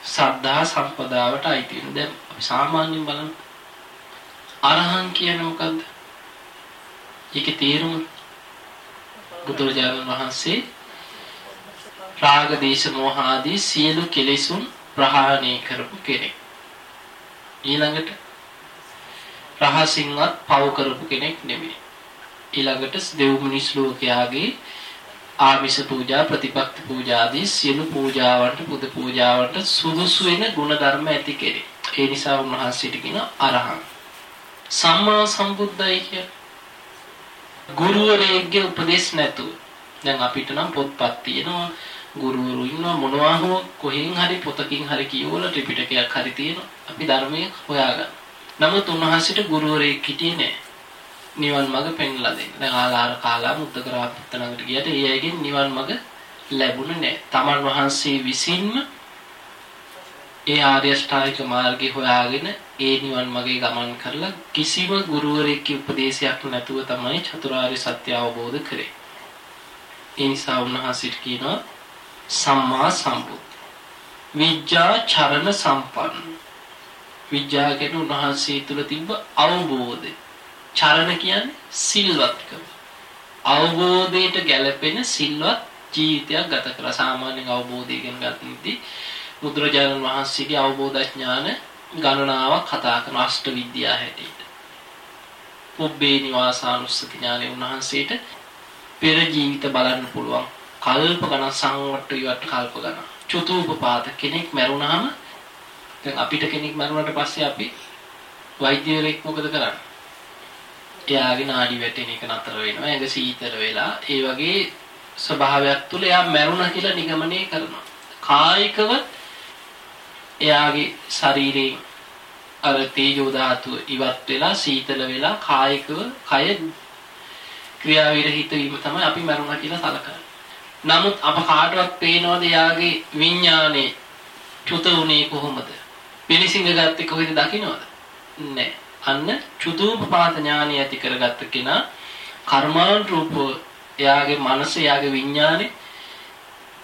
A: සද්ධා සම්පදාවට අයිති වෙන. දැන් අපි සාමාන්‍යයෙන් බලමු අරහන් කියන්නේ මොකද්ද? ඒකේ තේරුම බුදුරජාණන් වහන්සේ රාග දේශ මොහ ආදී සියලු කෙලෙසුන් ප්‍රහාණය කරපු කෙනෙක්. ඊළඟට රහසින්වත් පව කරපු කෙනෙක් නෙමෙයි. ඊළඟට දෙව් මිනිස් ලෝකයාගේ ආමිෂ පූජා ප්‍රතිපක්ති පූජා ආදී සියලු පූජාවන්ට පුද පූජාවන්ට සුදුසු වෙන ගුණ ධර්ම ඇති කෙනෙක්. ඒ නිසා උන්වහන්සේට කියන අරහං. සම්මා සම්බුද්දයි කිය. ගුරුවරයෙක්ගේ උපදේශ නැතුව. දැන් අපිට නම් පොත්පත් තියෙනවා ගුරුවරු ඉන්නවා මොනවා හෝ කොහෙන් හරි පොතකින් හරි කියවලා ත්‍රිපිටකයක් හරි තියෙනවා. අපි ධර්මයේ හොයාගන්න. නමුත් උන්වහන්සේට ගුරුවරයෙක් හිටියේ නෑ. නිවන් මඟ පෙන්ලා දෙන්න. දැන් ආලාර කාලා මුද්දකරා පුත්ත ළඟට ගියට ඒ අයගෙන් නිවන් මඟ ලැබුණේ නෑ. තමන් වහන්සේ විසින්ම ඒ ආර්ය ශ්‍රායික මාර්ගය හොයාගෙන ඒ නිවන් මගේ ගමන් කරලා කිසිම ගුරුවරයෙක්ගේ උපදේශයක් නැතුව තමයි චතුරාර්ය සත්‍ය අවබෝධ කරේ. ඒ නිසා උන්වහන්සේට කියනවා සම්මා සම්බුද්ධ. විද්‍යා චරණ සම්පන්න. විද්‍යා කියන්නේ උන්වහන්සේ තුල තිබ්බ අවබෝධය. චරණ කියන්නේ සිල්වත්කම. අවබෝධයට ගැළපෙන සිල්වත් ජීවිතයක් ගත කරලා සාමාන්‍යයෙන් අවබෝධය ගැන ගන්නදී බුදුරජාණන් වහන්සේගේ අවබෝධ ඥාන ගණනාවක් කතා කරන අෂ්ට විද්‍යා හැටියට. පුබ්බේ නිවාසානුස්සති ඥානෙ උන්වහන්සේට පෙර ජීවිත බලන්න පුළුවන්. කල්ප ගණන් සංවට්ට ඉවට කල්ප ගණන්. චතුූපපාත කෙනෙක් මැරුණාම දැන් අපිට කෙනෙක් මැරුණාට පස්සේ අපි වෛද්‍යවරයෙක් මොකද කරන්නේ? එයාගේ නාඩි වැටෙන එක නතර වෙනවා. ඇඟ සීතල වෙලා ඒ වගේ ස්වභාවයක් තුල එයා මැරුණා කියලා නිගමනය කරනවා. කායිකව එයාගේ ශරීරයෙන් අර තේජෝ ධාතුව ඉවත් වෙලා සීතල වෙලා කායිකව කය ක්‍රියාවිරහිත වීම තමයි අපි මරුණා කියලා සලකන්නේ. නමුත් අප කාටවත් පේනවද එයාගේ විඥානේ චුත උනේ කොහොමද? පිළිසිඟ ගත්තේ කොහෙද දකින්නවද? නැහැ. අන්න චුතූපපාත ඥානිය ඇති කරගත්ත කෙනා කර්මාන් රූප එයාගේ මනස එයාගේ විඥානේ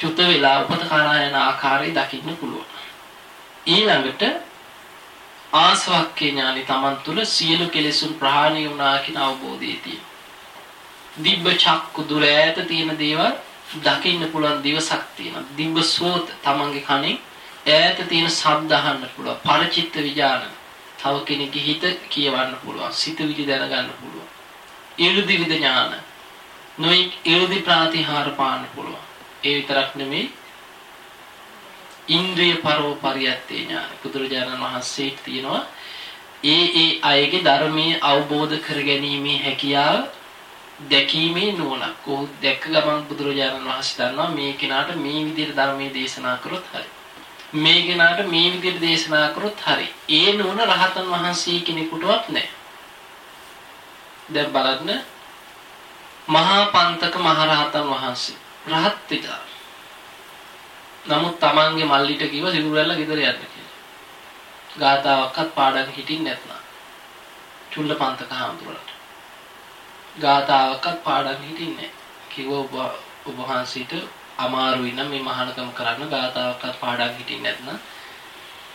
A: චුත වෙලා උපත කරා යන ආකාරය දකින්න පුළුවන්. ඊළඟට ආසවක්කේ ඥානි Taman තුල සියලු කෙලෙසුන් ප්‍රහාණය වුණා කියන අවබෝධය තියෙනවා. දිබ්බ චක්කු දුර ඈත තියෙන දේවල් දකින්න පුළුවන් දිවසක් තියෙනවා. දිබ්බ සෝත Tamanගේ කණෙන් ඈත තියෙන ශබ්ද අහන්න පුළුවන්. පරචිත්ත විඥාන. තව කෙනෙක්ගේ හිත කියවන්න පුළුවන්. සිත විදි දැනගන්න පුළුවන්. ඊළුදි විද ඥාන. නොයි ඊළුදි ප්‍රාතිහාර පාන්න පුළුවන්. ඒ විතරක් නෙමෙයි ඉන්ද්‍රිය පරෝපරියත්තේ ඥාන බුදුරජාණන් වහන්සේ තියෙනවා ඒ ඒ අයගේ ධර්මයේ අවබෝධ කරගැනීමේ හැකියාව දැකීමේ නුවණක්. ਉਹ දැක්ක ගමන් බුදුරජාණන් වහන්සේ දන්නවා මේ කෙනාට මේ විදිහට ධර්මයේ දේශනා කරොත් හරි. මේ කෙනාට මේ විදිහට දේශනා කරොත් හරි. ඒ නුවණ රහතන් වහන්සේ කෙනෙකුටවත් නැහැ. දැන් බලන්න මහා පන්තක මහරහතන් වහන්සේ රහත් පිටා නමුත් Tamange මල්ලිට කිව්ව සිකුරැල්ල ගෙදර යන්න කියලා. ගාතාවක්වත් පාඩම් හිටින් නැත්නම්. චුල්ලපන්තක හාමුදුරට. ගාතාවක්වත් පාඩම් හිටින්නේ කිව්ව ඔබ ඔබ වහන්සේට අමාරුයි නම් මේ මහානකම කරන්න ගාතාවක්වත් පාඩම් හිටින් නැත්නම්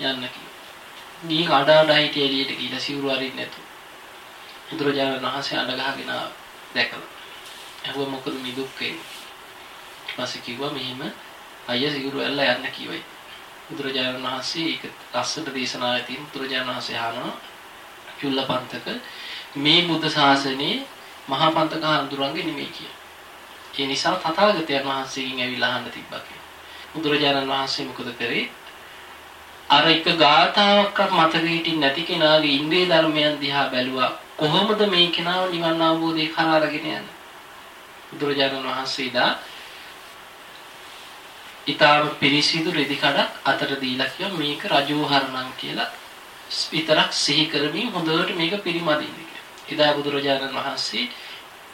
A: යන්න කිව්වා. දී කඩාඩා හිටිය එළියට ගිහලා සිවුරු අරින්න නැතුව. බුදුරජාණන් වහන්සේ අඬ ගහගෙන දැකලා. ඇහුවා මොකද මේ දුක්ඛේ? ඊපස්සේ කිව්වා මෙහෙම අයියා සිගුරු ඇල්ල යන්න කිව්වයි. බුදුරජාණන් වහන්සේ ඒක ලස්සට දේශනාවේ තියෙන බුදුරජාණන් වහන්සේ අහනවා චුල්ලපන්තක මේ බුද්ධ ශාසනයේ මහා පන්තක හඳුරන්නේ නෙමෙයි කියලා. ඒ නිසා තථාගතයන් වහන්සේගෙන් ඇවිල්ලා අහන්න තිබ්බා කියලා. බුදුරජාණන් වහන්සේ මොකද කරේ? අර එක ගාථාවක්වත් මතක හිටින් නැති කෙනාගේ ඉන්ද්‍රිය ධර්මයන් දිහා බැලුවා කොහොමද මේ කෙනාව නිවන් අවබෝධය කරා අරගෙන යන්නේ බුදුරජාණන් වහන්සේ දා ඊටාම පිරිසිදු රෙදි කඩක් අතට දීලා කියව මේක රජෝහරණම් කියලා විතරක් සිහි කරමින් හොඳට මේක පිරිමදින්න කියලා. එදා බුදුරජාණන් වහන්සේ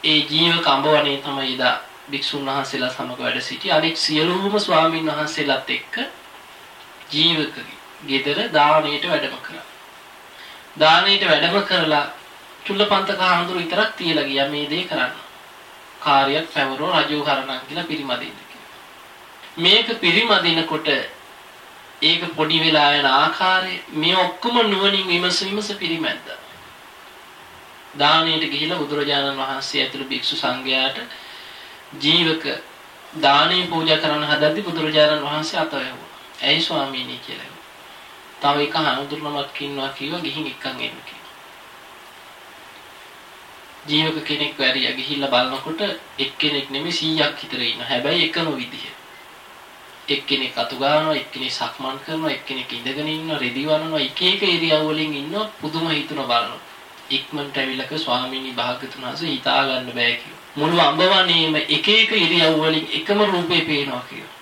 A: ඒ ජීව කඹවණේ තමයි එදා භික්ෂුන් වහන්සේලා සමග වැඩ සිටි අනෙක් සියලුම ස්වාමීන් වහන්සේලාත් එක්ක ජීවකගේ ගෙදර දාණයට වැඩම කරා. දාණයට වැඩම කරලා චුල්ලපන්තක හඳුරු විතරක් තියලා ගියා මේ දේ කරන්න. කාර්යයක් පැවරෝ රජෝහරණම් කියලා පිරිමදින්න මේක පිරිමදිනකොට ඒක පොඩි වෙලා යන ආකාරය මේ ඔක්කොම නුවණින් විමස විමස පිරිමැද්දා. දාණයට ගිහිලා බුදුරජාණන් වහන්සේ ඇතුළු භික්ෂු සංඝයාට ජීවක දානේ පූජා කරන්න හදද්දි බුදුරජාණන් වහන්සේ අතවැහුවා. ඇයි ස්වාමීනි කියලා. තව එක හඳුනනමක් ඉන්නවා කිව්වා ගිහින් එක්කන් එන්න කිව්වා. ජීවක කෙනෙක් වැරියා ගිහිල්ලා බලනකොට එක්කෙනෙක් නෙමෙයි 100ක් විතර ඉන්න. හැබැයි එකම විදිහ. එක්කෙනෙක් අතු ගන්නවා එක්කෙනෙක් සක්මන් කරනවා එක්කෙනෙක් ඉඳගෙන ඉන්නවා රෙදි වනනවා එක එක ඉරියව් වලින් ඉන්නවා පුදුම හිතුන බලනවා ඉක්මනට ඇවිල්ලක ස්වාමීනි භාග්‍යතුන් වහන්සේ හිතා ගන්න බෑ කිව්වා මුළු අඹවණේම එක එක ඉරියව් වලින් එකම රූපේ පේනවා කිව්වා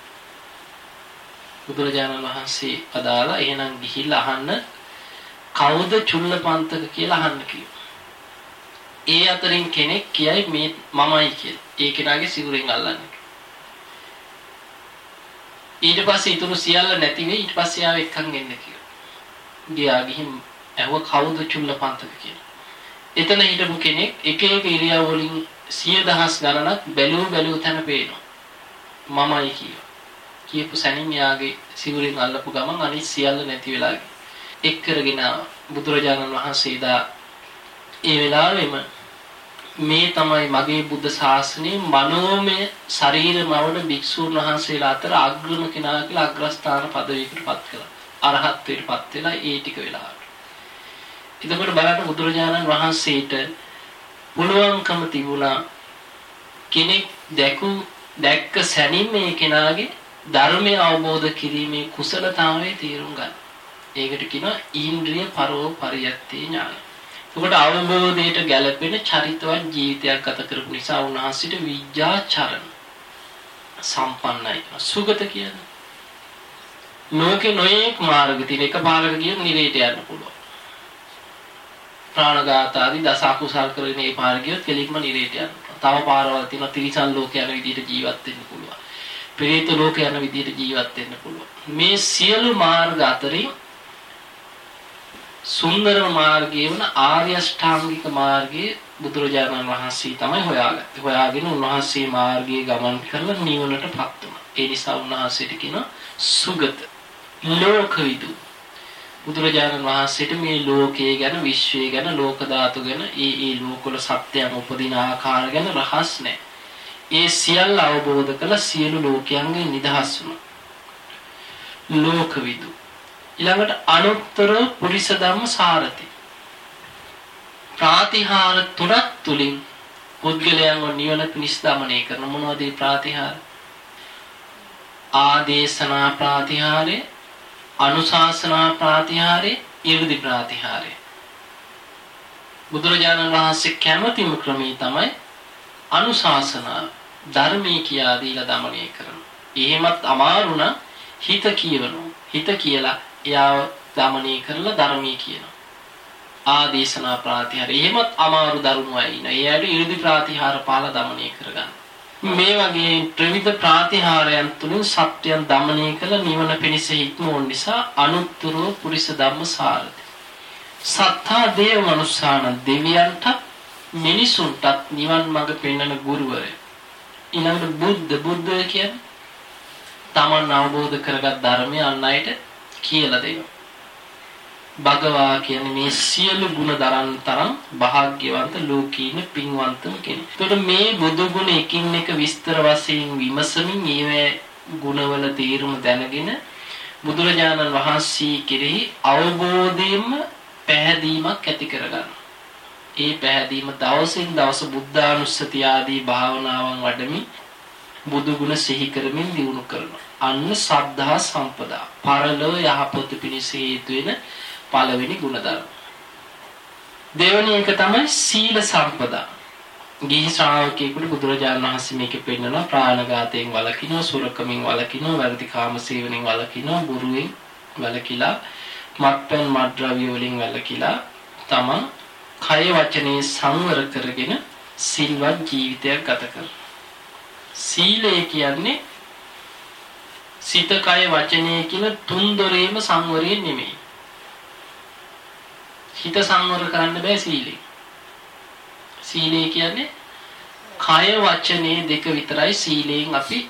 A: බුදුරජාණන් වහන්සේ අදාලා එහෙනම් ගිහිල්ලා අහන්න කවුද චුල්ලපන්තක කියලා අහන්න කිව්වා ඒ අතරින් කෙනෙක් කියයි මේ මමයි කියලා ඒ කෙනාගේ සිවුරෙන් අල්ලන්නේ ඊට පස්සේ ඊතුරු සියල්ල නැති වෙයි ඊට පස්සේ ආව එක්කන් එන්න කියලා. ගියා ගිහින් ඇහුව කවුද චුල්ලපන්තක කියලා. එතන හිටපු කෙනෙක් එක එක ඉරියව් වලින් සිය දහස් ගණනක් බැලුව බැලුව තැන පේනවා. මමයි කියෝ. කියපු සැනින් යාගේ සිවුරෙන් අල්ලපු ගමන් අනිත් සියල්ල නැති වෙලා එක් කරගෙන බුදුරජාණන් වහන්සේ දා ඒ වෙලාවෙම මේ තමයි මගේ බුද්ධ ශාසනයේ මනෝමය ශරීරමවන භික්ෂුන් වහන්සේලා අතර අග්‍රම කෙනා කියලා අග්‍රස්ථාන පදවියකට පත් කළා. අරහත්ත්වයට පත් වෙලා ඒ ටික වෙලාවට. එතකොට බලන්න බුදුරජාණන් වහන්සේට පුළුවන්කම තිබුණා කෙනෙක් දැකු දැක්ක සැනින් මේ කෙනාගේ ධර්මය අවබෝධ කිරීමේ කුසලතාවයේ තේරුම් ගන්න. ඒකට කියනවා ඉන්ද්‍රිය පරෝ පරියත්තේ ඥානය. එතකොට අවබෝධයට ගැළපෙන චරිතවත් ජීවිතයක් ගත කරපු නිසා උන්වහන්සේට විඥාචරණ සම්පන්නයි සුගත කියන්නේ. ලෝකේ නොයෙක් මාර්ග තියෙන එක මාර්ග කියන නිරේට යන්න පුළුවන්. ප්‍රාණඝාත ආදී දස අකුසල් කරගෙන මේ මාර්ගියත් කෙලින්ම නිරේට යන්න. තව පාරවල් තියෙනවා තිරිසන් ලෝක යන විදිහට ජීවත් වෙන්න පුළුවන්. ප්‍රේත ලෝක යන විදිහට ජීවත් වෙන්න පුළුවන්. මේ සියලු මාර්ග අතරින් සුන්දරම මාර්ගය වන ආර්ය අෂ්ටාංගික මාර්ගයේ බුදුරජාණන් වහන්සේ තමයි හොයාගත්තේ. හොයාගෙන උන්වහන්සේ මාර්ගයේ ගමන් කරලා නිවනටපත් වුණා. ඒ නිසා උන්වහන්සේට කියනවා සුගත ලෝකවිදු. බුදුරජාණන් වහන්සේට මේ ලෝකයේ ගැන, විශ්වය ගැන, ලෝක ධාතු ගැන, ඒ ඒ ලෝකවල සත්‍යයන් උපදින ආකාර ගැන රහස් නැහැ. ඒ සියල්ල අවබෝධ කළ සියලු ලෝකයන්ගෙන් නිදහස් වුණා. ලෝකවිදු ඊළඟට අනුත්තර පුරිස ධම්ම සාරති. ප්‍රාතිහාර තුනක් තුලින් පුද්ගලයන්ව නිවන පිණිස දමනය කරන මොනවද මේ ප්‍රාතිහාර? ආදේශනා ප්‍රාතිහාරය, අනුශාසනා ප්‍රාතිහාරය, ඊර්දි ප්‍රාතිහාරය. බුදුරජාණන් වහන්සේ කැමතිම ක්‍රමී තමයි අනුශාසනා ධර්මයේ කියා දීලා දමනය කරනවා. එහෙමත් අමාරු නම් හිත කියවනවා. හිත කියලා එයාව දමනය කරලා ධර්මී කියනවා. ආදේශනා ප්‍රාතිහාර. එහෙමත් අමාරු දරුණු අය ඉන්න. එයාට 이르දි ප්‍රාතිහාර පාලා දමනය කරගන්න. මේ වගේ ත්‍රිවිධ ප්‍රාතිහාරයන් තුලින් සත්‍යයන් දමනය කළ නිවන පිණිස හික්මෝන් නිසා අනුත්තරව පුරිස ධම්ම සාරති. සත්තා දේව මනුස්සාන දෙවියන්ට මිනිසුන්ටත් නිවන් මඟ පෙන්වන ගුරුවරය. ඊළඟට බුද්ධ බුද්ධ කියන්නේ තමන් අවබෝධ කරගත් ධර්මය අන් අයට කියලා දෙනවා. භගවා කියන්නේ මේ සියලු ගුණ දරන තරම් භාග්‍යවන්ත ලෝකීන පින්වන්තම කෙනෙක්. එතකොට මේ බුදු ගුණ එකින් එක විස්තර වශයෙන් විමසමින් ඒවැ ගුණවල තේරුම දැනගෙන බුදුරජාණන් වහන්සේ කෙරෙහි අවබෝධයෙන්ම පැහැදීමක් ඇති කරගන්න. ඒ පැහැදීම දවසින් දවස බුද්ධානුස්සතිය ආදී භාවනාවන් වඩමින් බුදු ගුණ සිහි කරමින් දියුණු කරනවා. අන්න සද්ධා සම්පදා. පරලෝ යහපත පිණිස හේතු වෙන පළවෙනි ගුණධර්ම. දෙවෙනි එක තමයි සීල සම්පදා. ගිහි ශ්‍රාවකයෙකුට බුදුරජාණන් වහන්සේ මේක පෙන්නනවා ප්‍රාණඝාතයෙන් වළකිනවා, සුරකමින් වළකිනවා, වැරදි කාම සේවනයෙන් වළකිනවා, බොරුවෙන් වැළකීලා, මත්පැන් මත්ද්‍රව්‍ය වලින් වැළකීලා තමන් කය වචනේ සංවර කරගෙන සිල්වත් ජීවිතයක් ගත කරනවා. සීලය කියන්නේ සිත කය වචනය කියන තුන් දොරේම සංවරය නෙමෙයි. හිත සංවර කරන්න බෑ සීලේ. සීලය කියන්නේ කය වචනේ දෙක විතරයි සීලයෙන් අපි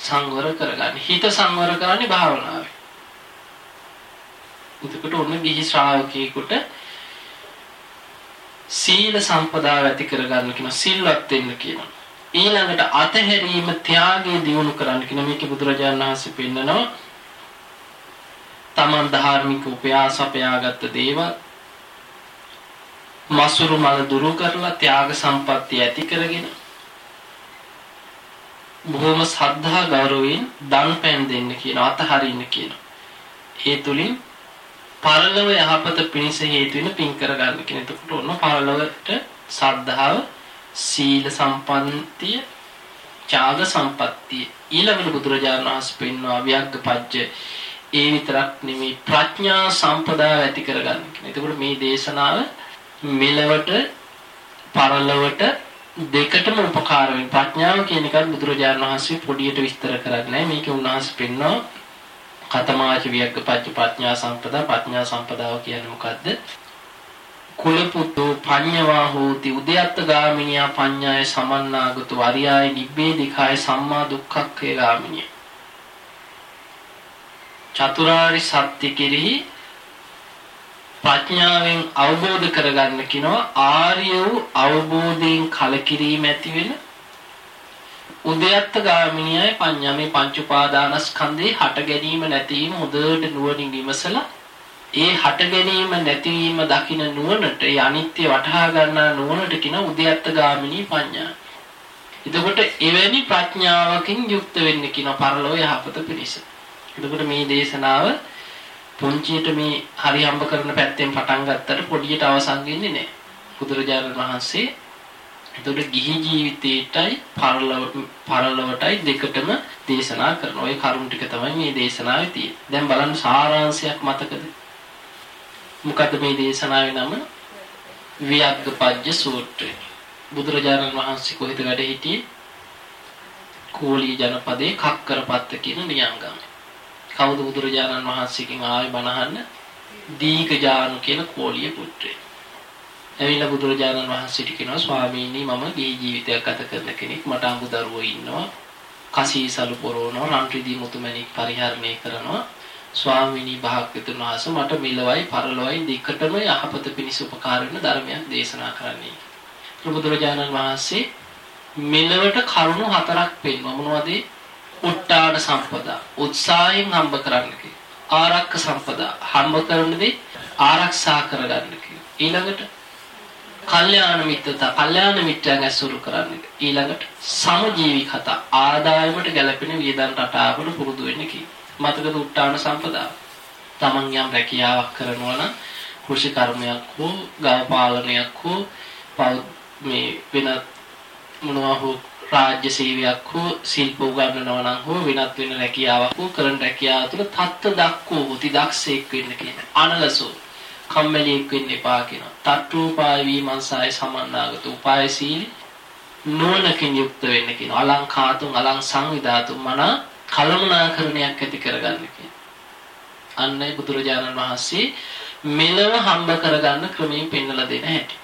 A: සංවර කරගන්නේ. හිත සංවර කරන්නේ භාවනාවෙන්. එතකොට ඔන්න ගිහි ශ්‍රාවකයෙකුට සීල සම්පදාව ඇති කරගන්න කියන සිල්වත් වෙන්න කියනවා. ඊළඟට අතහැරීම ත්‍යාගය දියුණු කරන්න කියන මේක බුදුරජාණන් වහන්සේ පෙන්නනවා. තමන් ධාර්මික උපයාස අපයාගත්ත දේවල් මසුරු මල දුරු කරලා ත්‍යාග සම්පත්තිය ඇති කරගෙන බොහොම සද්ධා ගෞරවයෙන් දන් පෑන් දෙන්න කියන අතහරින්න කියන. ඒ තුලින් පරලොව යහපත පිණිස හේතු වෙන පින් කරගන්න කියන. එතකොට ඔන්න පරලොවට සද්ධාව, සීල සම්පන්තිය, ත්‍යාග සම්පත්තිය ඊළඟට බුදුරජාණන් වහන්සේ පෙන්වනවා වියග්ගපච්ච ඒ විතරක් නෙමෙයි ප්‍රඥා සම්පදාය ඇති කරගන්න කියන. එතකොට මේ දේශනාව මෙලවට පරලොවට දෙකටම උපකාර වෙන ප්‍රඥාව කියන එකත් බුදුරජාණන් වහන්සේ පොඩියට විස්තර කරන්නේ නැහැ. මේක උන්වහන්සේ පෙන්වනවා කතමාච වියග්ගපච්ච ප්‍රඥා සම්පදා ප්‍රඥා සම්පදාව කියන්නේ මොකද්ද? කුල පුතෝ පඤ්ඤවා හෝති උද්‍යත්ත ගාමිනියා පඤ්ඤාය සමන්නාගතු අරියාය නිබ්බේධිකාය සම්මා දුක්ඛක්ඛේ ගාමිනිය. චතුරාරි සත්‍ය කෙරෙහි ප්‍රඥාවෙන් අවබෝධ කරගන්න කියනවා ආර්ය වූ අවබෝධයෙන් කලකිරීම ඇති වෙන උදයත්ත ගාමිනියයි පඤ්ඤා මේ පංච උපාදානස්කන්ධේ හට ගැනීම නැතිවීම හොඳට නුවණින් විමසලා ඒ හට ගැනීම නැතිවීම දකින නුවණට ඒ අනිත්‍ය වටහා ගන්නා නුවණට කියන උදයත්ත ගාමිනී පඤ්ඤා. එතකොට එවැනි ප්‍රඥාවකින් යුක්ත වෙන්න කියන පරලෝ යහපත පිණිස. එතකොට මේ දේශනාව පුංචියට මේ හරි හම්බ කරන පැත්තෙන් පටන් ගත්තට පොඩියට අවසන් වෙන්නේ නැහැ. බුදුරජාණන් වහන්සේ එතකොට ගිහි ජීවිතේටයි පරලොව පරලොවටයි දෙකටම දේශනා කරන ওই කරුණ ටික තමයි මේ දේශනාවේ තියෙන්නේ. දැන් බලන්න සාරාංශයක් මතකද? මොකද්ද මේ දේශනාවේ නම? වියග්ගපජ්ජ සූත්‍රය. බුදුරජාණන් වහන්සේ කොහෙද වැඩ හිටියේ? කෝලී ජනපදයේ කක්කරපත්ත කියන නියංගම. කවුද බුදුරජාණන් වහන්සේගෙන් ආවේ බණහන්න? දීඝජානු කියන කෝලිය පුත්‍රයෙක්. ඇවිල්ලා බුදුරජාණන් වහන්සේට කියනවා ස්වාමීනි මම ගේ ජීවිතයක් ගත කරන කෙනෙක් මට අඹ දරුවෝ ඉන්නවා කසීසලු පොරවනවා රන් රිදී මුතුමැණික් පරිහරණය කරනවා ස්වාමීනි භාග්‍යතුන් වහන්සේ මට මිලවයි පරලොවයි දෙකටම යහපත පිණිස උපකාර වෙන ධර්මයක් දේශනා කරන්නයි. බුදුරජාණන් වහන්සේ මෙලවට කරුණු හතරක් පෙන්වනවා මොනවද? උට්ටාඩ සම්පදා. උත්සාහයෙන් හම්බ කරන්න ආරක්ක සම්පදා. හම්බ කරනදී ආරක්ෂා කරගන්න ඊළඟට කල්යාණ මිත්‍රතා කල්යාණ මිත්‍රයන් ඇසුරු කරන්න ඊළඟට සමජීවිකතා ආදායමට ගැලපෙන වියදම් රටාවකට පුරුදු වෙන්න කි. මතකද උට්ටාන සම්පදාව. තමන් යම් රැකියාවක් කරනවා නම් කෘෂි කර්මයක් හෝ ගව පාලනයක් හෝ මේ වෙන මොනවා හෝ රාජ්‍ය සේවයක් හෝ ශිල්ප උගන්වනවා නම් හෝ වෙනත් වෙන රැකියාවක් හෝ කරන රැකියාව තුළ තත්ත්ව දක්වෝ උති දක්ෂයෙක් වෙන්න කියන අනලසෝ කම්මැලියෙක් වෙන්න එපා කියනවා. තට්ටුපාය වීමංසාය සමන්නාගත උපායශීලී නුවණකින් යුක්ත වෙන්න කියනවා. අලංකාතුන් අලං සංවිධාතුන් මන කලමනාකරණයක් ඇති කරගන්න කියනවා. අන්නයි බුදුරජාණන් වහන්සේ මෙලව හම්බ කරගන්න ක්‍රමයෙන් පෙන්වලා දෙන හැටි.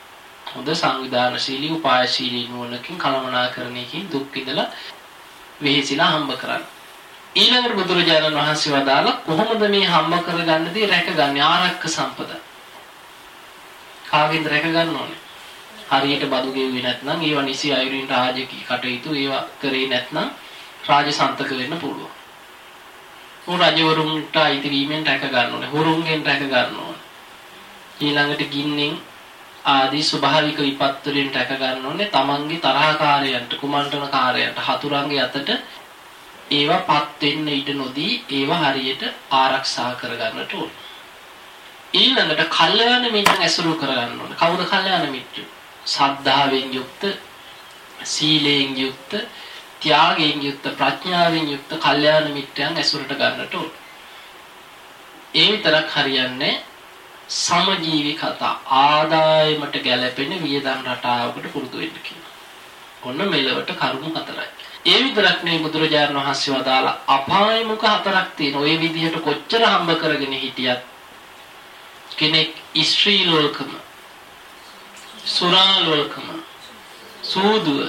A: හොඳ සංවිධානශීලී උපායශීලී නුවණකින් කලමනාකරණයකින් දුක් විඳලා වෙහෙසිලා හම්බ කරන්නේ. ඊළඟට බුදුරජාණන් වහන්සේ වදාලා කොහොමද මේ හම්බ කරගන්න දේ රැකගන්නේ ආරක්ක සම්පදා. කාගෙන්ද රැක ගන්න ඕනේ? හරියට බදු ගෙව්වේ නැත්නම් ඒවා නිසි අයුරින් රාජකීය කටයුතු ඒවා කරේ නැත්නම් රාජසන්තක වෙන්න පුළුවන්. උන් රජවරුන්ට අයිති වීමෙන් රැක ගන්න ඕනේ. හොරුන්ගෙන් රැක ගන්න ඕනේ. ඊළඟට ගින්නෙන් ආදී ස්වභාවික විපත් වලින් රැක ගන්න ඕනේ. තමන්ගේ තරහකාරයන්ට, කුමන්ත්‍රණකාරයන්ට, හතුරන්ගේ අතට ඒවා පත් වෙන්න ඉඩ නොදී ඒවා හරියට ආරක්ෂා කරගන්නට ඕන. ඊළඟට කල්යාණ මිත්‍රන් ඇසුරු කරගන්න ඕන. කවුද කල්යාණ මිත්‍රයෝ? සද්ධාවෙන් යුක්ත, සීලයෙන් යුක්ත, ත්‍යාගයෙන් යුක්ත, ප්‍රඥාවෙන් යුක්ත කල්යාණ මිත්‍රයන් ඇසුරට ගන්නට ඕන. ඒ විතරක් හරියන්නේ සමජීවි කතා ආදායමට ගැළපෙන වියදම් රටාවකට පුරුදු වෙන්න කියනවා. ඔන්න මෙලවට කරුණු හතරයි. ඒ විතරක් නෙවෙයි බුදුරජාණන් වහන්සේ වදාලා අපායමුඛ හතරක් තියෙන. ওই විදිහට කොච්චර හම්බ කරගෙන හිටියත් කෙනෙක් ස්ත්‍රී ලෝකම සුරා ලෝකම සූදුව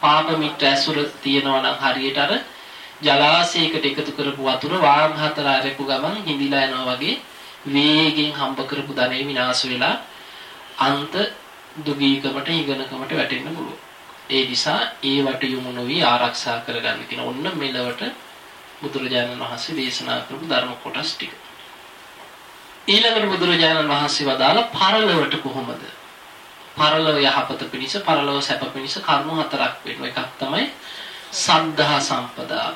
A: පාප මිත්‍ර ඇසුර තියනවා නම් හරියට අර ජලාශයකට එකතු කරපු වතුර වාම් හතර අරපු ගමන් හිඳිලා යනවා වගේ වේගෙන් හම්බ කරපු ධනෙ විනාශ වෙලා අන්ත දුගීකමට ඉගෙනකමට වැටෙන්න පුළුවන්. ඒ නිසා ඒ වට යොමු නොවි ආරක්ෂා කරගන්න කියන ඔන්න මෙලවට බුදුරජාණන් වහන්සේ දේශනා කරපු ධර්ම කොටස් ටික. ඊළඟට බුදුරජාණන් වහන්සේ වදාළ පරලොවට කොහොමද? පරලොව යහපත පිණිස පරලොව සැප පිණිස කර්ම හතරක් වෙනවා. එකක් තමයි සද්ධා සම්පදා.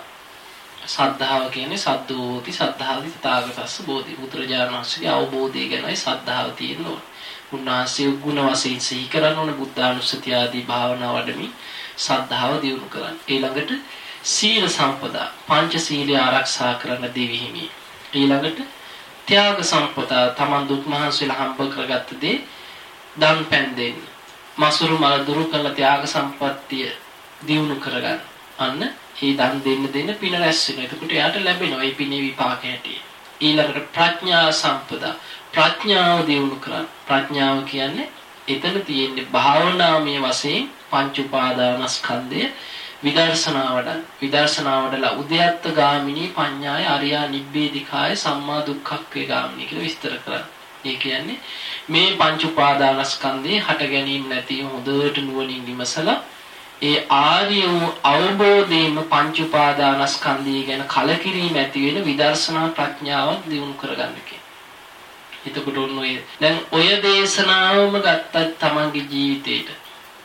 A: සද්ධාව කියන්නේ සද්දෝති සද්ධාති තථාගතස්ස බෝධි. බුදුරජාණන් වහන්සේගේ අවබෝධය ගැනයි සද්ධාව තියෙන්නේ. උන්වහන්සේ ගුණ වශයෙන් සිහි කරන ඕන බුද්ධානුස්සතිය ආදී භාවනා වඩමින් සද්ධාව දියුණු කරන්න. ඊළඟට සීල සම්පදා පංච සීලය ආරක්ෂා කරන දෙවි හිමි. ඊළඟට ත්‍යාග සම්පදා තමන් දුක් මහන්සියලා හම්බ කරගත්ත දේ දන් පෙන් දෙන්න. මසුරු මල දුරු කළ ත්‍යාග සම්පත්තිය දියුණු කරගන්න. අන්න ඒ දන් දෙන්න දෙන්න පින රැස් වෙනවා. එතකොට එයාට ලැබෙනවා ඒ පිනේ විපාක හැටියට. ඊළඟට ප්‍රඥා සම්පදා ප්‍රඥාව දියුණු කරන්න. ප්‍රඥාව කියන්නේ එතන තියෙන්නේ භාවනාමය වශයෙන් පංච උපාදානස්කන්ධය විදර්ශනා වඩන. විදර්ශනා වඩලා උද්‍යත්ත ගාමිනී පඤ්ඤාය අරියා නිබ්බේධිකාය සම්මා දුක්ඛක්ඛේ ගාමිනී කියලා විස්තර කරන්නේ. ඒ කියන්නේ මේ පංච උපාදානස්කන්ධේ හට ගැනීම නැති හොඳට නුවණින් විමසලා ඒ ආර්ය වූ අවබෝධයෙන්ම පංච උපාදානස්කන්ධය ගැන කලකිරීම ඇති වෙන විදර්ශනා ප්‍රඥාවක් දියුණු කරගන්න කියන. එතකොට ඔය දැන් ඔය දේශනාවම ගත්තත් තමන්ගේ ජීවිතේට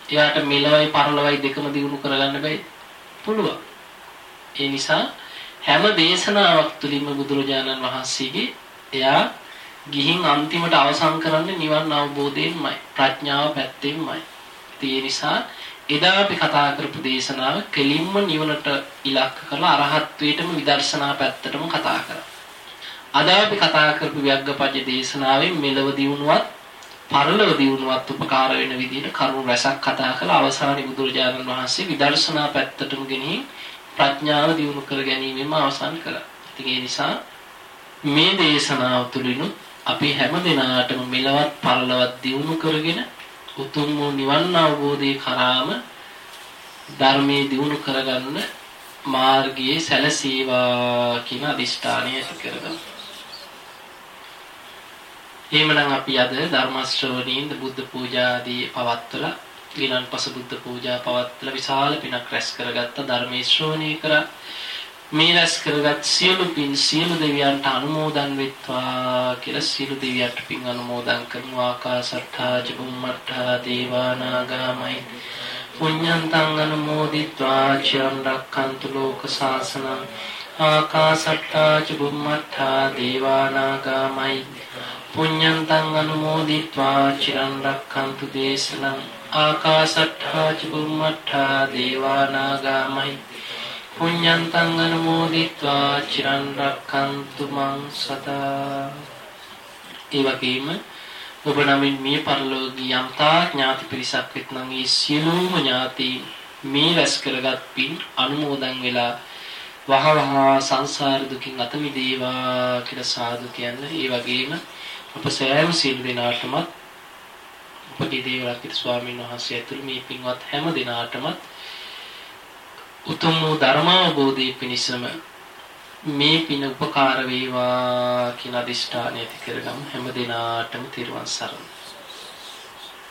A: එයාට මෙලවයි පරලොවයි දෙකම දිනු කරගන්න බෑ පුළුවන් ඒ නිසා හැම දේශනාවක් තුළින්ම බුදුරජාණන් වහන්සේගේ එයා ගිහින් අන්තිමට අවසන් කරන්නේ නිවන් අවබෝධයෙන්මයි ප්‍රඥාව පැත්තෙන්මයි ඒ නිසා එදා අපි කතා කරපු දේශනාව කෙලින්ම නිවනට ඉලක්ක කරලා අරහත්ත්වයටම විදර්ශනා පැත්තටම කතා කරා අද අපි කතා කරපු ව්‍යග්ගපජ්‍ය දේශනාවෙන් මෙලව දියුණුවත් පරලොව දියුණුවත් උපකාර වෙන විදිහට කරුණු රැසක් කතා කළා අවසානයේ බුදුරජාණන් වහන්සේ විදර්ශනා පැත්තටම ගෙනිහින් ප්‍රඥාව දියුණු කර ගැනීමෙන්ම අවසන් කළා. ඉතින් ඒ නිසා මේ දේශනාව තුළිනුත් අපි හැම දිනාටම මෙලවත් පරලොවත් දියුණු කරගෙන උතුම් වූ නිවන් අවබෝධයේ කරාම ධර්මයේ දියුණු කරගන්න මාර්ගයේ සැලසීවා කියන අදිෂ්ඨානය ඇති කරගන්න. එහෙමනම් අපි අද ධර්ම ශ්‍රවණීන් බුද්ධ පූජා ආදී පවත්වලා ඊළන්පස බුද්ධ පූජා පවත්වලා විශාල පිනක් රැස් කරගත්ත ධර්මයේ ශ්‍රවණය කරා මේ රැස් කරගත් සියලු පින් සියලු දෙවියන්ට අනුමෝදන් වෙත්වා කියලා සියලු දෙවියන්ට පින් අනුමෝදන් කරමු ආකාසට්ඨා චුම්මට්ඨා දේවානාගාමයි. පුඤ්ඤන්තං අනුමෝදිත්වා. චිරන් රක්ඛන්තු ලෝක සාසනං ආකාසට්ඨා චුම්මට්ඨා දේවානාගාමයි. පුඤ්ඤන්තං අනුමෝදිත්වා. චිරන් රක්ඛන්තු දේශනං. ආකාසට්ඨා චුම්මට්ඨා දේවානාගාමයි. පුඤ්ඤන්තං අනුමෝදිත්වා චිරන් රක්ඛන්තු මං සදා. ඒ වගේම ඔබ නමින් මේ පරලෝකී යම්තා ඥාති පිරිසක් වෙත්නම් ඒ සියලුම ඥාති මේ රැස් කරගත් පින් අනුමෝදන් වෙලා වහවහ සංසාර දුකින් අත මිදේවා කියලා සාදු කියන්නේ. ඒ වගේම අප සෑම සිල් දිනාටමත් අපගේ දේවරාජිත ස්වාමීන් වහන්සේ ඇතුළු මේ පින්වත් හැම දිනාටමත් උතුම් වූ ධර්මාවබෝධය පිණිසම මේ පින උපකාර වේවා කියන අදිෂ්ඨානය ඇති කරගමු. හැම දිනාටම තිරුවන් සරණයි.